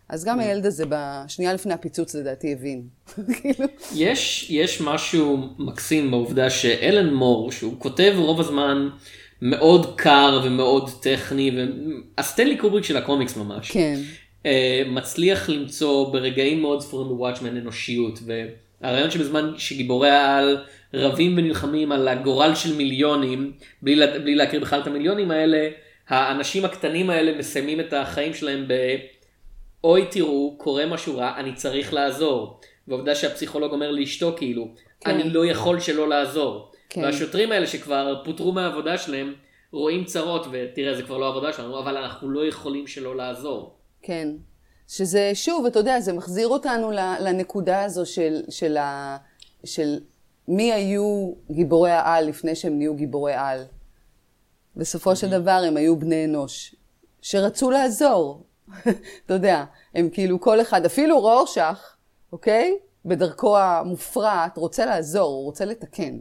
אז גם הילד הזה בשנייה לפני הפיצוץ לדעתי הבין. כאילו. יש, יש משהו מקסים בעובדה שאלן מור, שהוא כותב רוב הזמן מאוד קר ומאוד טכני, הסטנלי קובריק של הקומיקס ממש. כן. Uh, מצליח למצוא ברגעים מאוד ספורים בוואטשמן אנושיות, והרעיון שבזמן שגיבורי העל רבים ונלחמים על הגורל של מיליונים, בלי, לה, בלי להכיר בכלל את המיליונים האלה, האנשים הקטנים האלה מסיימים את החיים שלהם ב... אוי תראו, קורה משהו רע, אני צריך לעזור. ועובדה שהפסיכולוג אומר לאשתו כאילו, כן. אני לא יכול שלא לעזור. כן. והשוטרים האלה שכבר פוטרו מהעבודה שלהם, רואים צרות, ותראה, זה כבר לא עבודה שלנו, אבל אנחנו לא יכולים שלא לעזור. כן. שזה, שוב, אתה יודע, זה מחזיר אותנו לנקודה הזו של, של, ה, של מי היו גיבורי העל לפני שהם נהיו גיבורי על. בסופו של דבר הם היו בני אנוש, שרצו לעזור. אתה יודע, הם כאילו כל אחד, אפילו רורשך, אוקיי? בדרכו המופרעת, רוצה לעזור, הוא רוצה לתקן.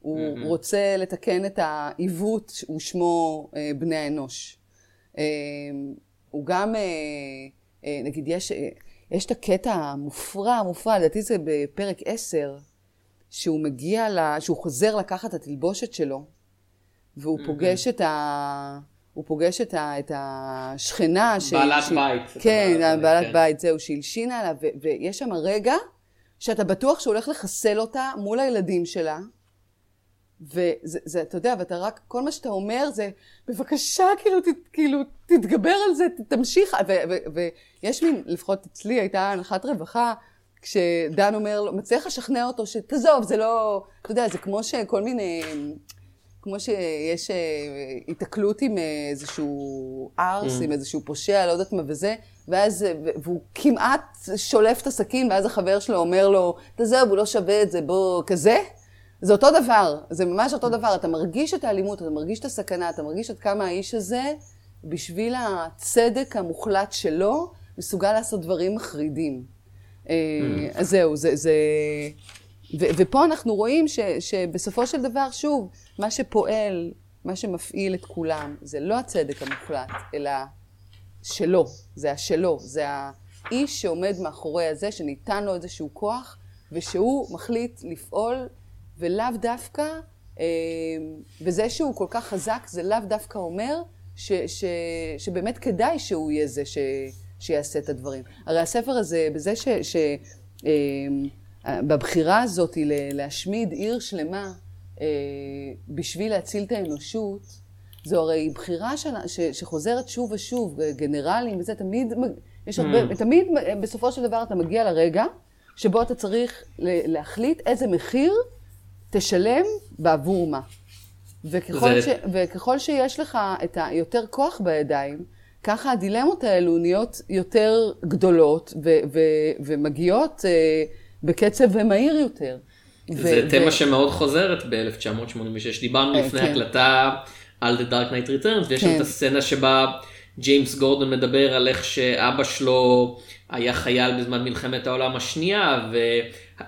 הוא mm-hmm. רוצה לתקן את העיוות ושמו אה, בני האנוש. אה, הוא גם, אה, אה, נגיד, יש, אה, יש את הקטע המופרע, המופרע, לדעתי זה בפרק 10, שהוא מגיע, ל, שהוא חוזר לקחת את התלבושת שלו, והוא mm-hmm. פוגש את ה... הוא פוגש את, ה, את השכנה. בעלת ש... בית. כן, בעלת כן. בית, זהו, שהלשינה עליו, ו, ויש שם רגע שאתה בטוח שהוא הולך לחסל אותה מול הילדים שלה. וזה, זה, אתה יודע, ואתה רק, כל מה שאתה אומר זה, בבקשה, כאילו, ת, כאילו, תתגבר על זה, ת, תמשיך. ויש מין, לפחות אצלי הייתה הנחת רווחה, כשדן אומר לו, מצליח לשכנע אותו שתעזוב, זה לא, אתה יודע, זה כמו שכל מיני, כמו שיש היתקלות עם איזשהו ארס, mm. עם איזשהו פושע, לא יודעת מה וזה, ואז, והוא כמעט שולף את הסכין, ואז החבר שלו אומר לו, תעזוב, הוא לא שווה את זה, בוא, כזה. זה אותו דבר, זה ממש אותו דבר. אתה מרגיש את האלימות, אתה מרגיש את הסכנה, אתה מרגיש עד כמה האיש הזה, בשביל הצדק המוחלט שלו, מסוגל לעשות דברים מחרידים. אה, mm. אז זהו, זה... זה... ו- ופה אנחנו רואים ש- שבסופו של דבר, שוב, מה שפועל, מה שמפעיל את כולם, זה לא הצדק המוחלט, אלא שלו, זה השלו, זה האיש שעומד מאחורי הזה, שניתן לו איזשהו כוח, ושהוא מחליט לפעול ולאו דווקא, אה, וזה שהוא כל כך חזק, זה לאו דווקא אומר ש, ש, שבאמת כדאי שהוא יהיה זה ש, שיעשה את הדברים. הרי הספר הזה, בזה ש... ש אה, בבחירה הזאת להשמיד עיר שלמה אה, בשביל להציל את האנושות, זו הרי בחירה ש, ש, שחוזרת שוב ושוב, גנרלים וזה, תמיד, יש הרבה, mm. תמיד בסופו של דבר אתה מגיע לרגע שבו אתה צריך להחליט איזה מחיר תשלם בעבור מה. וככל, זה... ש, וככל שיש לך את היותר כוח בידיים, ככה הדילמות האלו נהיות יותר גדולות ו, ו, ומגיעות אה, בקצב מהיר יותר. זה ו- תמה ו- שמאוד חוזרת ב-1986. דיברנו אה, לפני כן. הקלטה על The Dark Knight Returns, ויש כן. את הסצנה שבה ג'יימס גורדון מדבר על איך שאבא שלו היה חייל בזמן מלחמת העולם השנייה, ו...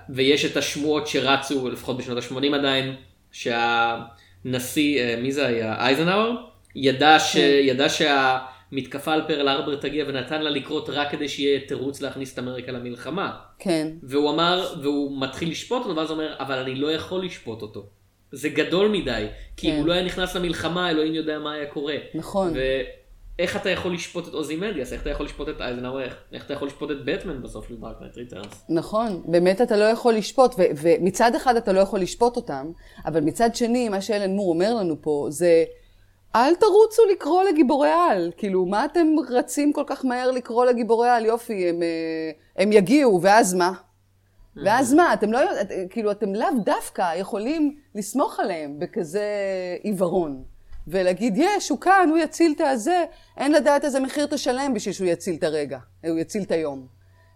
ויש את השמועות שרצו, לפחות בשנות ה-80 עדיין, שהנשיא, אה, מי זה היה? אייזנהאואר? ידע, ש... כן. ידע שהמתקפה על פרל ארבר תגיע ונתן לה לקרות רק כדי שיהיה תירוץ להכניס את אמריקה למלחמה. כן. והוא אמר, והוא מתחיל לשפוט אותו, ואז הוא אומר, אבל אני לא יכול לשפוט אותו. זה גדול מדי, כי כן. אם הוא לא היה נכנס למלחמה, אלוהים יודע מה היה קורה. נכון. ו... איך אתה יכול לשפוט את אוזימנדיאס, איך אתה יכול לשפוט את אייזנהאואר, איך, אתה יכול לשפוט את בטמן בסוף של Dark Knight Returns. נכון, באמת אתה לא יכול לשפוט, ומצד אחד אתה לא יכול לשפוט אותם, אבל מצד שני, מה שאלן מור אומר לנו פה, זה אל תרוצו לקרוא לגיבורי על, כאילו, מה אתם רצים כל כך מהר לקרוא לגיבורי על, יופי, הם, אה, הם יגיעו, ואז מה? ואז מה, אתם לא, כאילו, אתם לאו דווקא יכולים לסמוך עליהם בכזה עיוורון. ולהגיד, יש, הוא כאן, הוא יציל את הזה, אין לדעת איזה מחיר תשלם בשביל שהוא יציל את הרגע, הוא יציל את היום.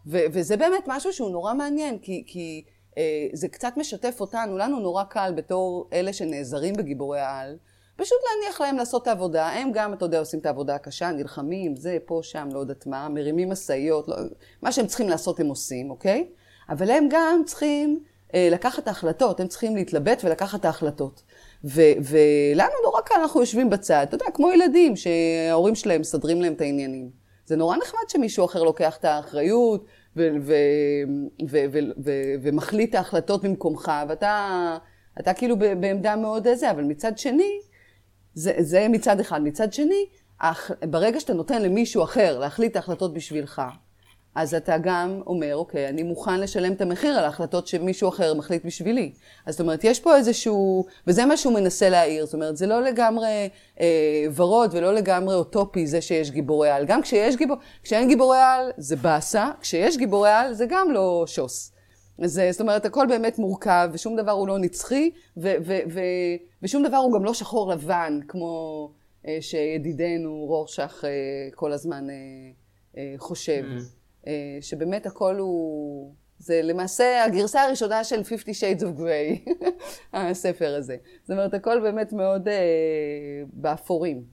ו- וזה באמת משהו שהוא נורא מעניין, כי, כי אה, זה קצת משתף אותנו, לנו נורא קל בתור אלה שנעזרים בגיבורי העל, פשוט להניח להם לעשות את העבודה, הם גם, אתה יודע, עושים את העבודה הקשה, נלחמים, זה, פה, שם, לא יודעת מה, מרימים משאיות, לא, מה שהם צריכים לעשות הם עושים, אוקיי? אבל הם גם צריכים אה, לקחת את ההחלטות, הם צריכים להתלבט ולקחת את ההחלטות. ו- ולנו נורא קל, אנחנו יושבים בצד, אתה יודע, כמו ילדים שההורים שלהם מסדרים להם את העניינים. זה נורא נחמד שמישהו אחר לוקח את האחריות ומחליט את ההחלטות במקומך, ואתה אתה כאילו בעמדה מאוד זה, אבל מצד שני, זה, זה מצד אחד. מצד שני, ברגע שאתה נותן למישהו אחר להחליט את ההחלטות בשבילך, אז אתה גם אומר, אוקיי, אני מוכן לשלם את המחיר על ההחלטות שמישהו אחר מחליט בשבילי. אז זאת אומרת, יש פה איזשהו, וזה מה שהוא מנסה להעיר, זאת אומרת, זה לא לגמרי אה, ורוד ולא לגמרי אוטופי זה שיש גיבורי על. גם כשיש גיבור, כשאין גיבורי על זה באסה, כשיש גיבורי על זה גם לא שוס. אז זאת אומרת, הכל באמת מורכב, ושום דבר הוא לא נצחי, ו- ו- ו- ושום דבר הוא גם לא שחור לבן, כמו אה, שידידנו רורשך אה, כל הזמן אה, אה, חושב. Mm-hmm. אה, שבאמת הכל הוא... זה למעשה הגרסה הראשונה של 50 Shades of Grey, הספר הזה. זאת אומרת, הכל באמת מאוד אה, באפורים,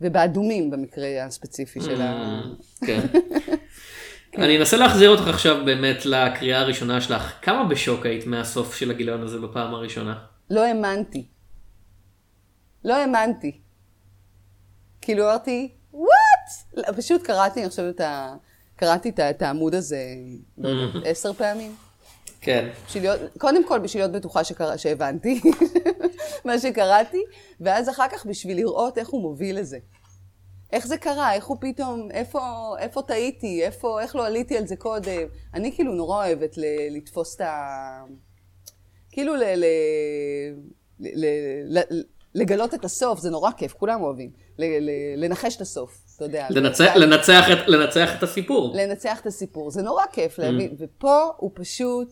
ובאדומים במקרה הספציפי של ה... Mm, כן. אני אנסה להחזיר אותך עכשיו באמת לקריאה הראשונה שלך. כמה בשוק היית מהסוף של הגיליון הזה בפעם הראשונה? לא האמנתי. לא האמנתי. כאילו אמרתי, וואט? פשוט קראתי, אני חושבת, קראתי את העמוד הזה עשר פעמים. כן. להיות, קודם כל בשביל להיות בטוחה שקרא, שהבנתי מה שקראתי, ואז אחר כך בשביל לראות איך הוא מוביל לזה. איך זה קרה? איך הוא פתאום, איפה, איפה טעיתי? איפה, איך לא עליתי על זה קודם? אני כאילו נורא אוהבת ל, לתפוס את ה... כאילו ל, ל, ל, ל, ל, לגלות את הסוף, זה נורא כיף, כולם אוהבים. ל, ל, לנחש את הסוף, אתה יודע. לנצח, לנצח, את, לנצח את הסיפור. לנצח את הסיפור, זה נורא כיף להבין. Mm. ופה הוא פשוט,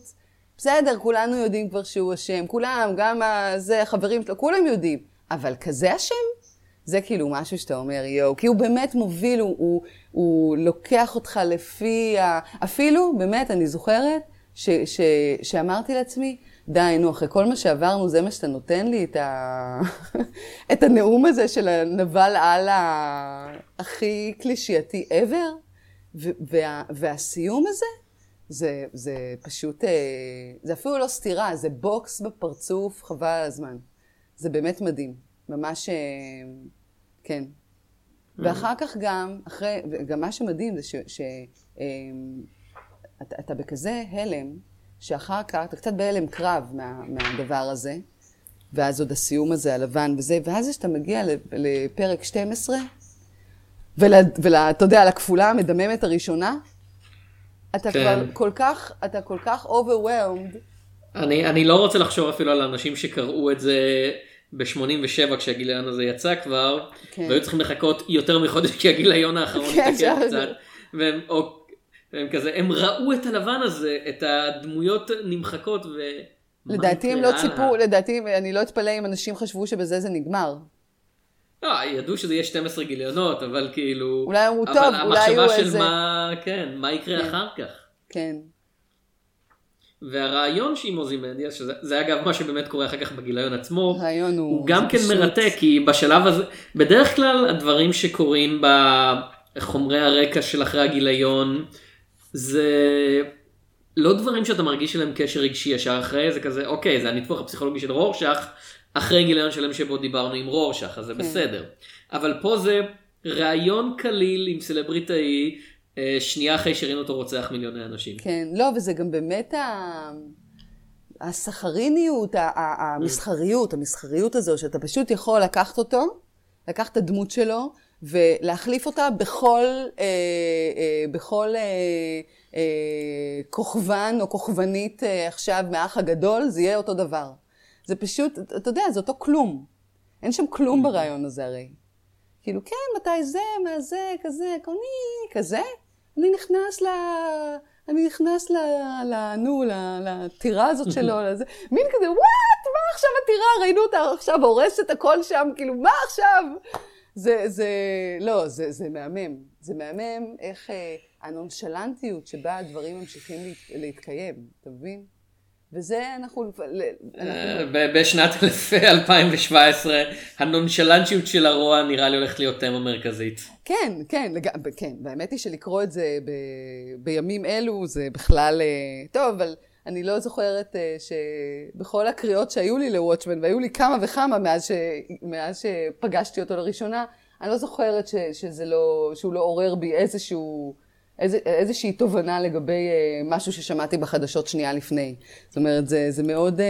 בסדר, כולנו יודעים כבר שהוא אשם, כולם, גם זה, החברים שלו, כולם יודעים. אבל כזה אשם? זה כאילו משהו שאתה אומר, יואו, כי הוא באמת מוביל, הוא, הוא, הוא לוקח אותך לפי ה... אפילו, באמת, אני זוכרת ש, ש, שאמרתי לעצמי, די, נו, אחרי כל מה שעברנו, זה מה שאתה נותן לי, את, ה... את הנאום הזה של הנבל על הכי קלישייתי ever, וה... והסיום הזה, זה, זה פשוט, אה, זה אפילו לא סתירה, זה בוקס בפרצוף, חבל על הזמן. זה באמת מדהים. ממש, אה, כן. ואחר כך גם, אחרי, גם מה שמדהים זה שאתה אה, בכזה הלם, שאחר כך, אתה קצת בהלם קרב מה, מהדבר הזה, ואז עוד הסיום הזה, הלבן וזה, ואז כשאתה מגיע לפרק 12, ואתה יודע, לכפולה המדממת הראשונה, אתה כן. כבר כל כך, אתה כל כך overwhelmed. אני, אני לא רוצה לחשוב אפילו על אנשים שקראו את זה ב-87 כשהגיליון הזה יצא כבר, כן. והיו צריכים לחכות יותר מחודש כי הגיליון האחרון כן, התעכב קצת, והם, או והם כזה, הם ראו את הלבן הזה, את הדמויות נמחקות ו... לדעתי הם לא ציפו, לדעתי, אני לא אתפלא אם אנשים חשבו שבזה זה נגמר. לא, ידעו שזה יהיה 12 גיליונות, אבל כאילו... אולי אמרו טוב, אולי הוא איזה... אבל המחשבה של מה, כן, מה יקרה כן. אחר כך. כן. והרעיון שהיא מוזימנדיה, שזה אגב מה שבאמת קורה אחר כך בגיליון עצמו, הרעיון הוא, הוא גם כן פשוט... מרתק, כי בשלב הזה, בדרך כלל הדברים שקורים בחומרי הרקע של אחרי הגיליון, זה לא דברים שאתה מרגיש אליהם קשר רגשי ישר אחרי, זה כזה, אוקיי, זה הניתוח הפסיכולוגי של רורשך, אחרי גיליון שלם שבו דיברנו עם רורשך, אז זה כן. בסדר. אבל פה זה ראיון קליל עם סלבריטאי, אה, שנייה אחרי שראינו אותו רוצח מיליוני אנשים. כן, לא, וזה גם באמת ה... הסחריניות, המסחריות, המסחריות הזו, שאתה פשוט יכול לקחת אותו, לקחת את הדמות שלו, ולהחליף אותה בכל, אה, אה, בכל אה, אה, כוכבן או כוכבנית אה, עכשיו מהאח הגדול, זה יהיה אותו דבר. זה פשוט, אתה יודע, זה אותו כלום. אין שם כלום ברעיון הזה הרי. כאילו, כן, מתי זה, מה זה, כזה, אני, כזה. אני נכנס ל... אני נכנס ל... ל... נו, לטירה הזאת שלו, לזה. מין כזה, וואט, מה עכשיו הטירה? ראינו אותה עכשיו הורסת הכל שם, כאילו, מה עכשיו? זה, זה, לא, זה, זה מהמם. זה מהמם איך אה, הנונשלנטיות שבה הדברים ממשיכים להת, להתקיים, אתה מבין? וזה אנחנו... אנחנו... בשנת 2017 הנונשלנטיות של הרוע נראה לי הולכת להיות תמה מרכזית. כן, כן, לג... כן, והאמת היא שלקרוא את זה ב... בימים אלו זה בכלל... אה, טוב, אבל... אני לא זוכרת uh, שבכל הקריאות שהיו לי לוואטשמן, והיו לי כמה וכמה מאז, ש... מאז שפגשתי אותו לראשונה, אני לא זוכרת ש... שזה לא, שהוא לא עורר בי איזשהו, איז... איזושהי תובנה לגבי uh, משהו ששמעתי בחדשות שנייה לפני. זאת אומרת, זה, זה מאוד... Uh,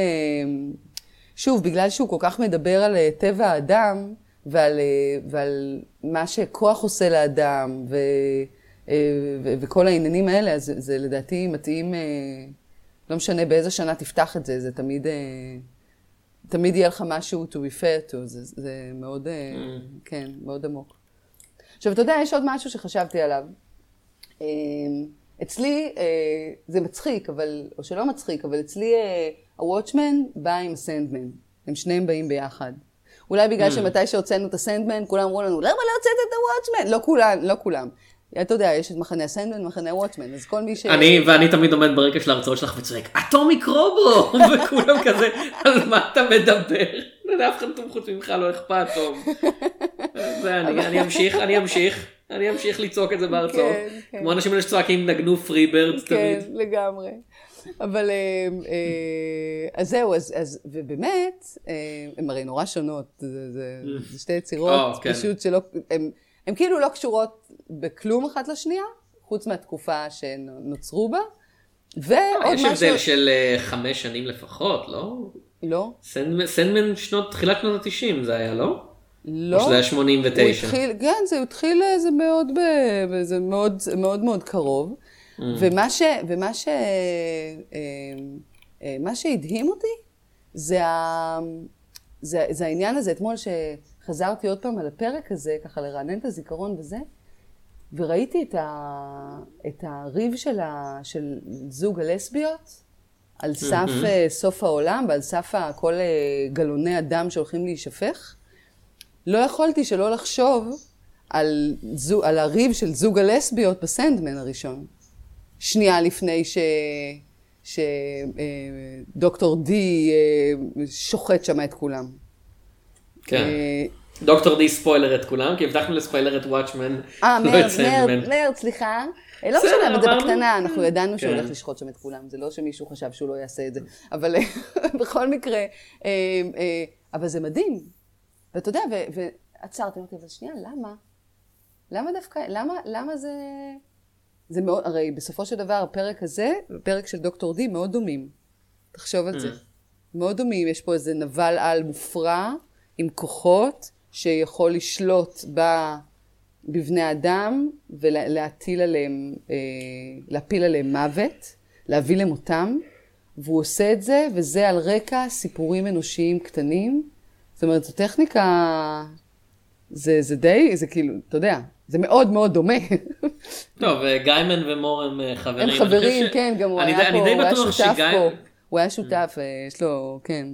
שוב, בגלל שהוא כל כך מדבר על uh, טבע האדם, ועל, uh, ועל מה שכוח עושה לאדם, ו... וכל העניינים האלה, אז זה, לדעתי מתאים... Uh, לא משנה באיזה שנה תפתח את זה, זה תמיד, אה, תמיד יהיה לך משהו to refer to, זה, זה מאוד, אה, mm. כן, מאוד עמוק. עכשיו, אתה יודע, יש עוד משהו שחשבתי עליו. אה, אצלי זה מצחיק, אבל, או שלא מצחיק, אבל אצלי הוואטשמן בא עם הסנדמן. הם שניהם באים ביחד. אולי בגלל Mm. שמתי שהוצאנו את הסנדמן, כולם אמרו לנו, למה לא הוצאת את הוואטשמן? לא כולם, לא כולם. אתה יודע, יש את מחנה הסנדמן ומחנה הוואטשמן, אז כל מי ש... אני ואני תמיד עומד ברקע של ההרצאות שלך וצועק אטומיק רובו וכולם כזה על מה אתה מדבר. לאף אחד חוץ ממך לא אכפת טוב. אני אמשיך אני אמשיך אני אמשיך לצעוק את זה בהרצאות. כן, כן. כמו אנשים האלה שצועקים נגנו פרי בירדס כן, תמיד. לגמרי. אבל אה, אה, אז זהו, אז, אז ובאמת, אה, הן הרי נורא שונות, זה, זה, זה שתי יצירות, או, כן. פשוט שלא, הן הן כאילו לא קשורות בכלום אחת לשנייה, חוץ מהתקופה שהן נוצרו בה, ועוד אה, יש משהו, הבדל של אה, חמש שנים לפחות לא? לא, סנדמן- שנות תחילת שנות ה-90 זה היה לא? לא, או שזה היה הוא 89? התחיל, כן, זה התחיל, אה, זה מאוד, זה מאוד, מאוד מאוד קרוב. Mm. ומה ש... ומה ש... מה שהדהים אותי זה, ה... זה, זה העניין הזה, אתמול שחזרתי עוד פעם על הפרק הזה, ככה לרענן את הזיכרון וזה, וראיתי את, ה... את הריב של, ה... של זוג הלסביות על סף אה, סוף העולם ועל סף כל אה, גלוני הדם שהולכים להישפך. לא יכולתי שלא לחשוב על, זו, על הריב של זוג הלסביות בסנדמן הראשון. שנייה לפני שדוקטור די אה, שוחט שם את כולם. כן. אה, דוקטור די ספוילר את כולם כי הבטחנו לספיילר את וואטשמן. אה, לא את מרץ, סנדמן. מרץ, מרץ, סליחה. אה, לא משנה, אבל זה. בקטנה, אנחנו ידענו שהוא כן. הולך לשחוט שם את כולם, זה לא שמישהו חשב שהוא לא יעשה את זה. אבל אה, בכל מקרה, אבל זה מדהים. ואתה יודע, ועצרתי, אמרתי, אבל שנייה, למה? למה דווקא, למה, למה זה... זה מאוד, הרי בסופו של דבר הפרק הזה, הפרק של דוקטור די, מאוד דומים. תחשוב על זה. מאוד דומים, יש פה איזה נבל על מופרע, עם כוחות, שיכול לשלוט ב... בבני אדם ולהטיל עליהם, אה, להפיל עליהם מוות, להביא למותם, והוא עושה את זה, וזה על רקע סיפורים אנושיים קטנים. זאת אומרת, זו טכניקה, זה, זה די, זה כאילו, אתה יודע, זה מאוד מאוד דומה. טוב, אה, גיימן ומור הם אה, חברים. הם חברים, ש- כן, גם הוא אני היה די- פה, הוא היה שותף שגיא- פה. הוא היה שותף, יש לו, כן.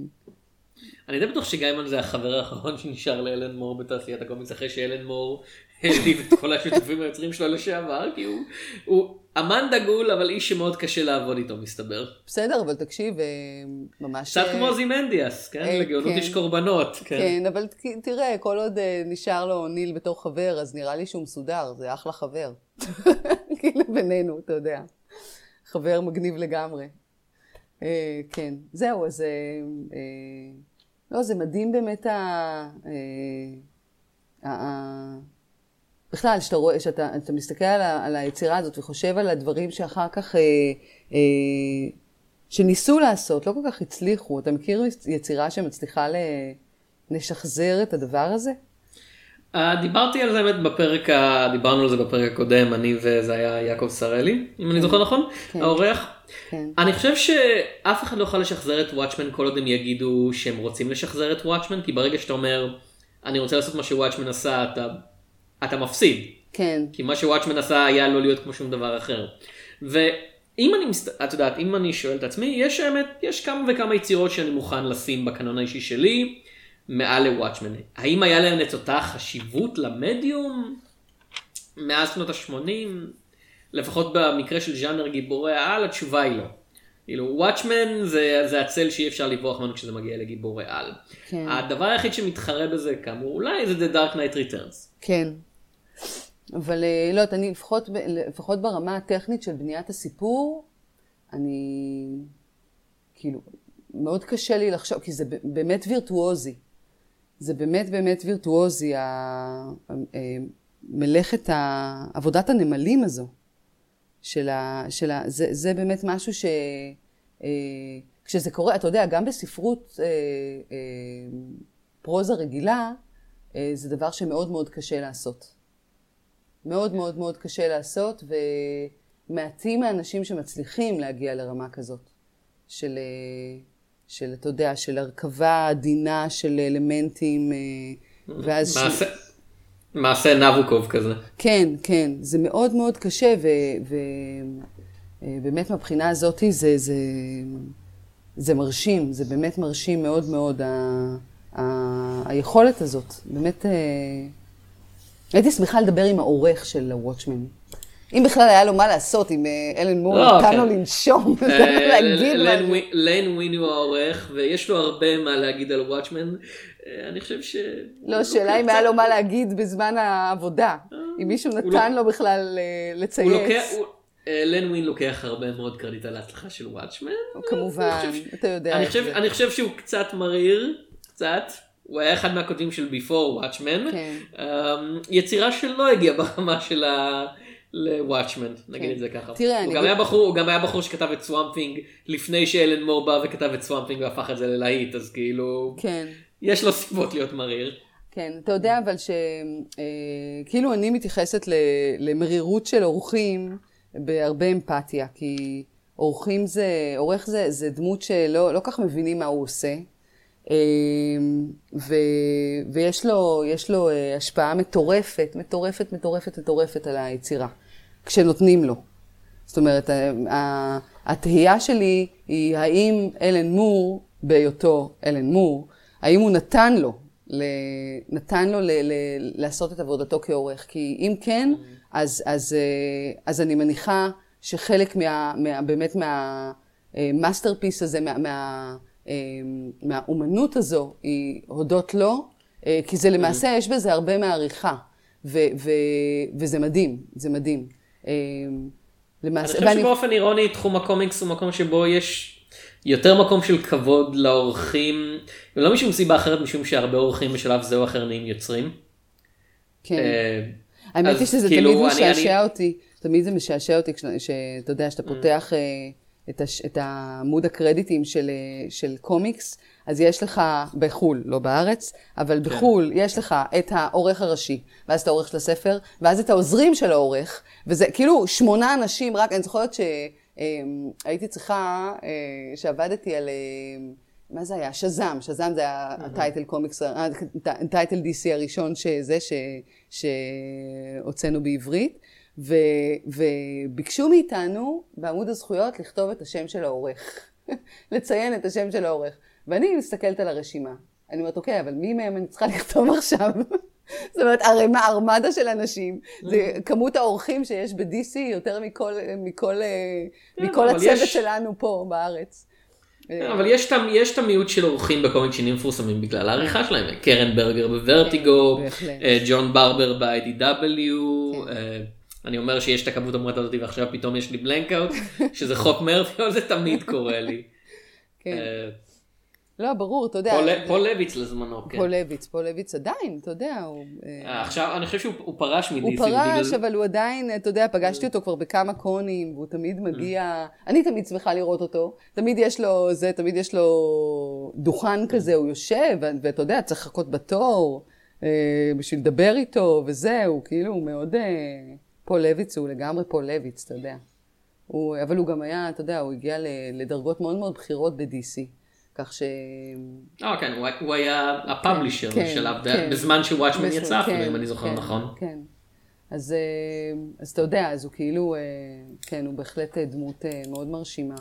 אני די בטוח שגיימן זה החבר האחרון שנשאר לאלן מור בתעשיית הקומיקס אחרי שאלן מור העליב את כל השותפים היוצרים שלו לשעבר כי הוא, הוא אמן דגול אבל איש שמאוד קשה לעבוד איתו מסתבר. בסדר, אבל תקשיב, אה, ממש... קצת אה, כמו זימנדיאס, כן? אה, לגאונות כן. יש קורבנות. כן. כן, אבל תראה, כל עוד נשאר לו ניל בתור חבר, אז נראה לי שהוא מסודר, זה אחלה חבר. כאילו בינינו, אתה יודע. חבר מגניב לגמרי. כן, זהו, אז... לא, זה מדהים באמת ה... אה, בכלל, שאתה רואה, שאתה אתה מסתכל על, ה, על היצירה הזאת וחושב על הדברים שאחר כך, אה, אה, שניסו לעשות, לא כל כך הצליחו. אתה מכיר יצירה שמצליחה לשחזר את הדבר הזה? אה, דיברתי על זה באמת בפרק, ה- דיברנו על זה בפרק הקודם, אני וזה היה יעקב סרלי, אם אני זוכר נכון, כן. האורח. כן. אני חושב שאף אחד לא יכול לשחזר את וואטשמן כל עוד הם יגידו שהם רוצים לשחזר את וואטשמן, כי ברגע שאתה אומר, אני רוצה לעשות מה שוואטשמן עשה, אתה, אתה מפסיד. כן, כי מה שוואטשמן עשה היה לא להיות כמו שום דבר אחר. ואם אני, מסת... את יודעת, אם אני שואל את עצמי, יש האמת, יש כמה וכמה יצירות שאני מוכן לשים בקנון האישי שלי, מעל לוואטשמן. האם היה להם את אותה חשיבות למדיום מאז שנות ה-80? לפחות במקרה של ז'אנר גיבורי העל, התשובה היא לא. כאילו, וואטשמן זה, זה הצל שאי אפשר לברוח ממנו כשזה מגיע לגיבורי על. כן. הדבר היחיד שמתחרה בזה, כאמור, אולי זה The Dark Knight Returns. כן. אבל אה, לא, יודעת, אני לפחות, לפחות ברמה הטכנית של בניית הסיפור, אני כאילו, מאוד קשה לי לחשוב, כי זה באמת וירטואוזי. זה באמת באמת וירטואוזי, אה, מלאכת עבודת הנמלים הזו. של ה... של ה זה, זה באמת משהו ש... אה, כשזה קורה, אתה יודע, גם בספרות אה, פרוזה רגילה, זה דבר שמאוד מאוד קשה לעשות. מאוד מאוד מאוד קשה לעשות, ומעטים האנשים שמצליחים להגיע לרמה כזאת. של, של, אתה יודע, של הרכבה עדינה של אלמנטים, אה, ואז... ש- מעשה, מעשה נבוקוב כזה. כן, כן, זה מאוד מאוד קשה, ובאמת מהבחינה הזאת זה, זה, זה מרשים, זה באמת מרשים מאוד מאוד, ה, ה, היכולת הזאת. באמת, אה, הייתי שמחה לדבר עם העורך של הוואטשמן. אם בכלל היה לו מה לעשות, אם אה, אלן מור לא, נתן כן. לו לנשום, נתן אה, לו להגיד משהו. לן וויני הוא העורך, ויש לו הרבה מה להגיד על וואטשמן. אה, אני חושב ש... לא, השאלה אם היה לו מה להגיד בזמן העבודה. אם מישהו נתן לא- לו בכלל אה, לצייץ. אה, לן ווין לוקח הרבה מאוד קרדיט על ההצלחה של וואטשמן. כמובן, אתה יודע אני חושב, שהוא קצת מריר, קצת. הוא היה אחד מהכותבים של Before Watchmen. כן. אמ, יצירה שלא הגיעה ברמה של ה... ל Watchmen, נגיד כן. את זה ככה. תראה, הוא אני גם גם- היה בחור, הוא גם היה בחור שכתב את Swamp Thing לפני שאלן מור בא וכתב את Swamp Thing והפך את זה ללהיט, אז כאילו, כן. יש לו סיבות להיות מריר. כן, אתה יודע אבל ש... אה, אני מתייחסת ל... למרירות של עורכים בהרבה אמפתיה, כי עורכים זה, עורך זה, זה דמות שלא כל כך מבינים מה הוא עושה, אה, ו... ויש לו, לו אה, השפעה מטורפת, מטורפת, מטורפת, מטורפת על היצירה, כשנותנים לו. זאת אומרת, התהייה שלי היא האם אלן מור, בהיותו אלן מור, האם הוא נתן לו, נתן לו ל- ל- לעשות את עבודתו כעורך. כי אם כן, אז, אז, אה, אז אני מניחה שחלק מה, מה, באמת מה masterpiece הזה, מה, מה, אה, מהאומנות הזו, היא הודות לו, אה, כי זה למעשה, יש בזה הרבה מהעריכה, ו, ו, וזה מדהים, זה מדהים. אני למעשה, חושב שבאופן אירוני תחום הקומיקס הוא מקום שבו יש יותר מקום של כבוד לעורכים, ולא משום סיבה אחרת, משום שהרבה עורכים בשלב זה או אחר נהיים יוצרים. כן. אה, האמת היא שזה כאילו, תמיד אני- משעשע אני- אותי, תמיד זה משעשע אותי, שאתה יודע, שאתה פותח אה, את הש- את העמוד הקרדיטים של אה, של קומיקס, אז יש לך, בחו"ל, לא בארץ, אבל בחו"ל, יש לך את העורך הראשי, ואז את העורך של הספר, ואז את העוזרים של העורך, וזה כאילו שמונה אנשים, רק, אני זוכרת שהייתי צריכה, אה, שעבדתי על... אה, מה זה היה? שזם, שזם זה היה הטייטל קומיקס, ה- הטייטל DC הראשון שזה, ש- שהוצאנו בעברית, ו, וביקשו מאיתנו בעמוד הזכויות לכתוב את השם של העורך, לציין את השם של העורך. ואני מסתכלת על הרשימה, אני אומרת, אוקיי, אבל מי מהם אני צריכה לכתוב עכשיו? זאת אומרת, ערימה, ארמדה של אנשים, זה כמות האורחים שיש ב-DC יותר מכל, מכל, אה, כן, מכל הצוות יש- שלנו פה בארץ. כן, אבל יש את ה- יש את המיעוט של עורכים בקומיקס שנהיים מפורסמים בגלל העריכה שלהם, קרן ברגר בוורטיגו, כן. אה, ג'ון ברבר ב-IDW, כן. אה, אני אומר שיש את הכמות המועטה הזאת ועכשיו פתאום יש לי blankout, שזה חוק מרפי, אבל זה תמיד קורה לי. כן. אה, לא, ברור, אתה יודע. פול- לויץ לזמנו, כן. פול לויץ, פול לויץ עדיין, אתה יודע, הוא... אה, אה, עכשיו אני חושב שהוא הוא פרש מ-DC. הוא פרש, אבל הוא עדיין, אתה יודע, פגשתי אותו כבר בכמה קונים, והוא תמיד מגיע, אני תמיד שמחה לראות אותו, תמיד יש לו, זה, תמיד יש לו דוכן כזה, הוא יושב, ואתה יודע, צריך לחכות בתור, בשביל לדבר איתו, וזהו, כאילו, הוא מאוד... פול לויץ הוא לגמרי פול לויץ, אתה יודע. הוא, אבל הוא גם היה, אתה יודע, הוא הגיע לדרגות מאוד מאוד בכירות ב-DC, כך ש... אה, כן, הוא הוא היה ה publisher כן, בשלב, כן. בזמן ש Watchmen בשביל- יצא, אפילו, כן, אם אני זוכר כן, נכון. כן. אז, אה, אז אתה יודע, אז הוא כאילו, אה, כן, הוא בהחלט אה, דמות מאוד מרשימה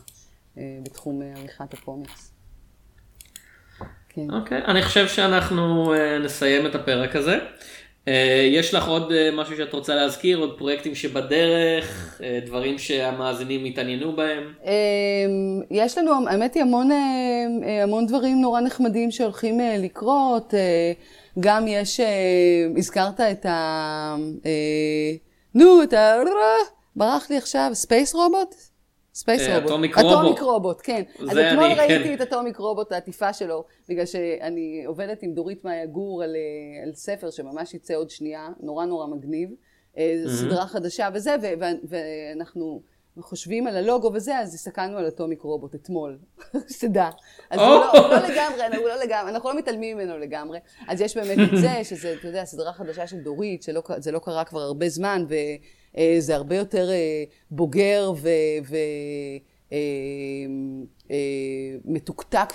בתחום עריכת הקומיקס. כן. אוקיי, אני חושב שאנחנו נסיים את הפרק הזה. אה, יש לך עוד אה, משהו שאת רוצה להזכיר, עוד פרויקטים שבדרך, אה, דברים שהמאזינים יתעניינו בהם? יש לנו, האמת היא, המון, המון דברים נורא נחמדים שהולכים לקרות. גם יש, הזכרת את ה... נו, את ה... ברח לי עכשיו, Space Robot? Space Robot. Atomic Robo. Atomic Robo, כן. אז אתמול אני, ראיתי כן. את Atomic Robo, העטיפה שלו, בגלל שאני עובדת עם דורית מאיה גור על, אה, על ספר שממש יצא עוד שנייה, נורא נורא מגניב. אה, סדרה חדשה וזה, ו- ו- ואנחנו חושבים על הלוגו וזה, אז הסתכלנו על Atomic Robo אתמול, שתדע. אז הוא לא, הוא לא לגמרי, הוא לא לגמרי, אנחנו לא מתעלמים ממנו לגמרי. אז יש באמת את זה, שזה, אתה יודע, סדרה חדשה של דורית, שלא, ק- זה לא קרה כבר הרבה זמן, וזה הרבה יותר אה, בוגר ו... ו אה, אה,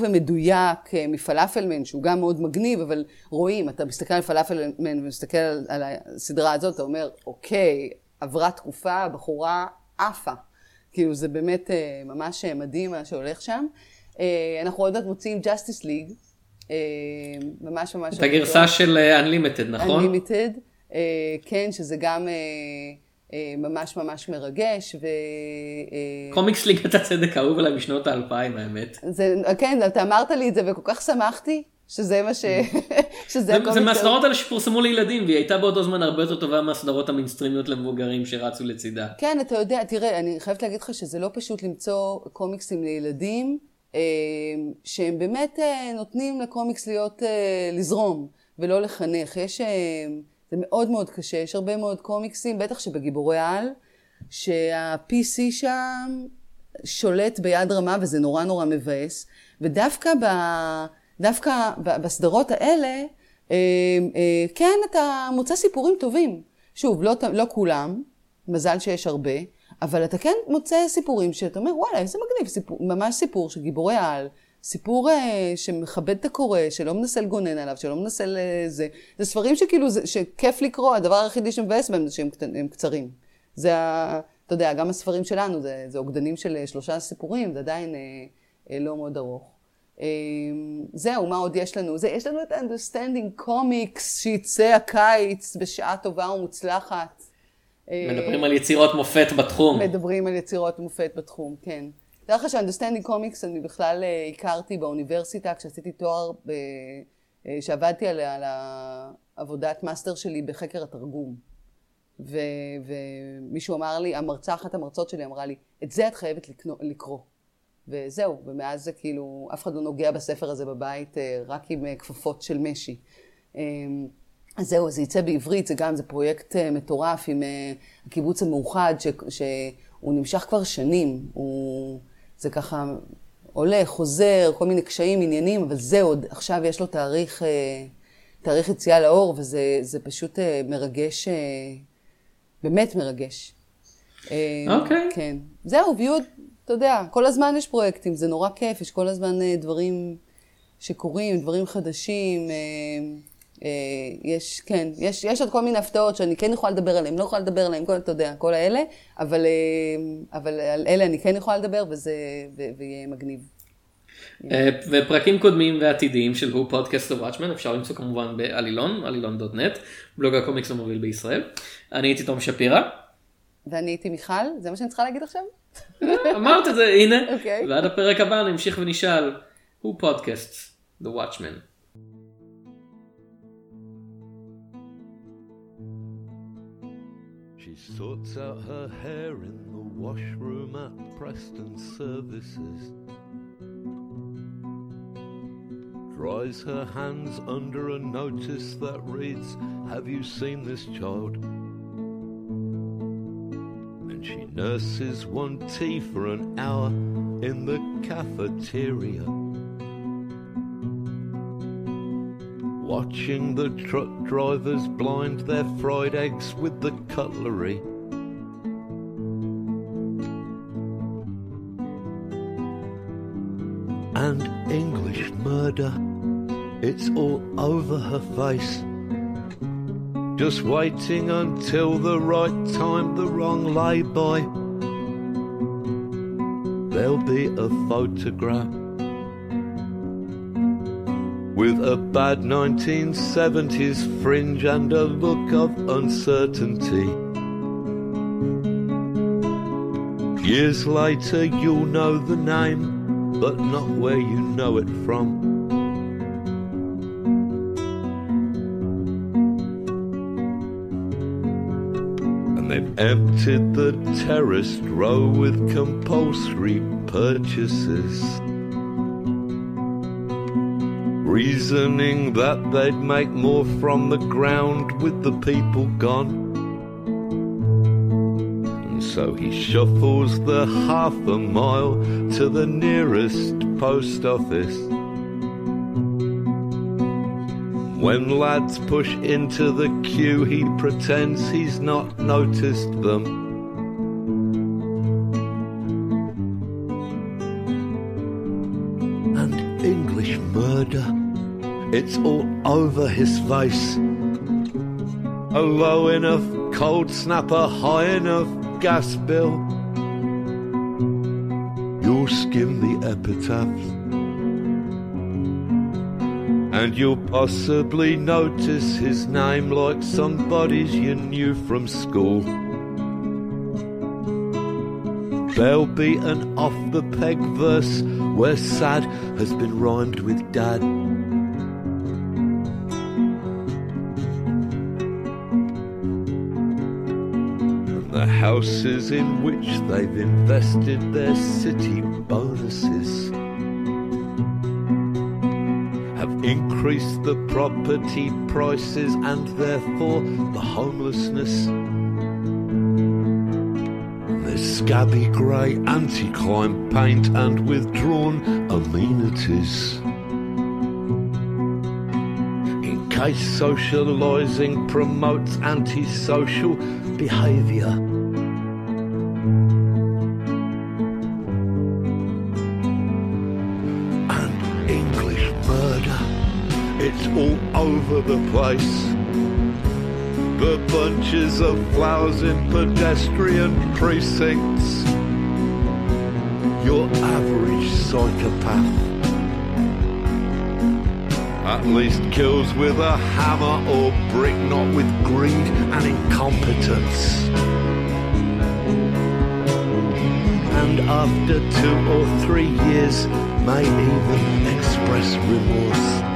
ומדויק אה, מפלאפלמן, שהוא גם מאוד מגניב, אבל רואים, אתה מסתכל על פלאפלמן ומסתכל על, הסדרה הזאת, אתה אומר, אוקיי, עברה תקופה, הבחורה עפה. כאילו, זה באמת אה, ממש מדהים מה שהולך שם. אה, אנחנו עוד מעט מוצאים Justice League. אה, ממש ממש... את הגרסה של אה, Unlimited, נכון? Unlimited, כן, שזה גם ממש ממש מרגש. ו... קומיקס ליגת הצדק האהוב עליי בשנות האלפיים, האמת. זה, כן, אתה אמרת לי את זה וכל כך שמחתי. שזה מה ש... שזה הקומיקס... זה מהסדרות האלה שפורסמו לילדים, והיא הייתה באותו זמן הרבה יותר טובה מהסדרות המינסטרימיות למבוגרים שרצו לצידה. כן, אתה יודע, תראה, אני חייבת להגיד לך שזה לא פשוט למצוא קומיקסים לילדים שהם באמת אה, נותנים לקומיקס להיות, אה, לזרום ולא לחנך. יש, אה, זה מאוד מאוד קשה, יש הרבה מאוד קומיקסים, בטח שבגיבורי על, שה-PC שם שולט ביד רמה וזה נורא נורא מבאס, ודווקא ב, דווקא בסדרות האלה, כן, אתה מוצא סיפורים טובים. שוב, לא, לא כולם, מזל שיש הרבה, אבל אתה כן מוצא סיפורים שאתה אומר, וואלה, איזה מגניב, סיפור, ממש סיפור של גיבורי על, סיפור אה, שמכבד את הקורא, שלא מנסה לגונן עליו, שלא מנסה לזה. זה ספרים שכאילו, זה, שכיף לקרוא, הדבר היחידי שמבאס בהם זה שהם קצרים. זה ה... אתה יודע, גם הספרים שלנו, זה, זה עוגדנים של אה, שלושה סיפורים, זה עדיין אה, אה, לא מאוד ארוך. אה, זהו, מה עוד יש לנו? זה, יש לנו את Understanding Comics, שיצא הקיץ בשעה טובה ומוצלחת. מדברים על יצירות מופת בתחום. מדברים על יצירות מופת בתחום, כן. דרך אגב ש-Understanding Comics אני בכלל אה, הכרתי באוניברסיטה כשעשיתי תואר, ב... אה, שעבדתי על, על העבודת מאסטר שלי בחקר התרגום. ו... ומישהו אמר לי, המרצה, אחת המרצות שלי אמרה לי, את זה את חייבת לקנו... לקרוא. וזהו, ומאז זה כאילו, אף אחד לא נוגע בספר הזה בבית, אה, רק עם כפפות של משי. אמ, אז זהו, זה יצא בעברית, זה גם, זה פרויקט מטורף עם הקיבוץ המאוחד, ש, שהוא נמשך כבר שנים. הוא, זה ככה עולה, חוזר, כל מיני קשיים, עניינים, אבל זה עוד, עכשיו יש לו תאריך, uh, תאריך יציאה לאור, וזה פשוט uh, מרגש, uh, באמת מרגש. אוקיי. Okay. כן. זהו, ויהיו, אתה יודע, כל הזמן יש פרויקטים, זה נורא כיף, יש כל הזמן דברים שקורים, דברים חדשים. אה, יש, כן, יש, יש עוד כל מיני הפתעות שאני כן יכולה לדבר עליהן, לא יכולה לדבר עליהן, כל, אתה יודע, כל האלה, אבל, אה, אבל על אלה אני כן יכולה לדבר וזה, ויהיה מגניב. אה, ופרקים קודמים ועתידיים של הוא פודקאסט וואטשמן אפשר למצוא כמובן בעלילון, עלילון.נט, בלוג הקומיקס המוביל בישראל. אני הייתי תום שפירא. ואני הייתי מיכל, זה מה שאני צריכה להגיד עכשיו? אמרת את זה, הנה. אוקיי. ועד הפרק הבא נמשיך ונשאל, הוא פודקאסט, The Watchmen. Sorts out her hair in the washroom at Preston Services. Dries her hands under a notice that reads, Have you seen this child? And she nurses one tea for an hour in the cafeteria. Watching the truck drivers blind their fried eggs with the cutlery. And English murder, it's all over her face. Just waiting until the right time, the wrong lay-by. There'll be a photograph with a bad 1970s fringe and a look of uncertainty. Years later, you'll know the name, but not where you know it from. And they've emptied the terraced row with compulsory purchases reasoning that they'd make more from the ground with the people gone. And so he shuffles the half a mile to the nearest post office. When lads push into the queue, he pretends he's not noticed them. It's all over his face. A low enough cold snapper, high enough gas bill. You'll skim the epitaphs. And you'll possibly notice his name like somebody's you knew from school. There'll be an off the peg verse where sad has been rhymed with dad. Houses in which they've invested their city bonuses have increased the property prices and therefore the homelessness. There's scabby grey anti-crime paint and withdrawn amenities. In case socialising promotes antisocial behaviour. Over the place. The bunches of flowers in pedestrian precincts. Your average psychopath at least kills with a hammer or brick, not with greed and incompetence. And after two or three years, may even express remorse.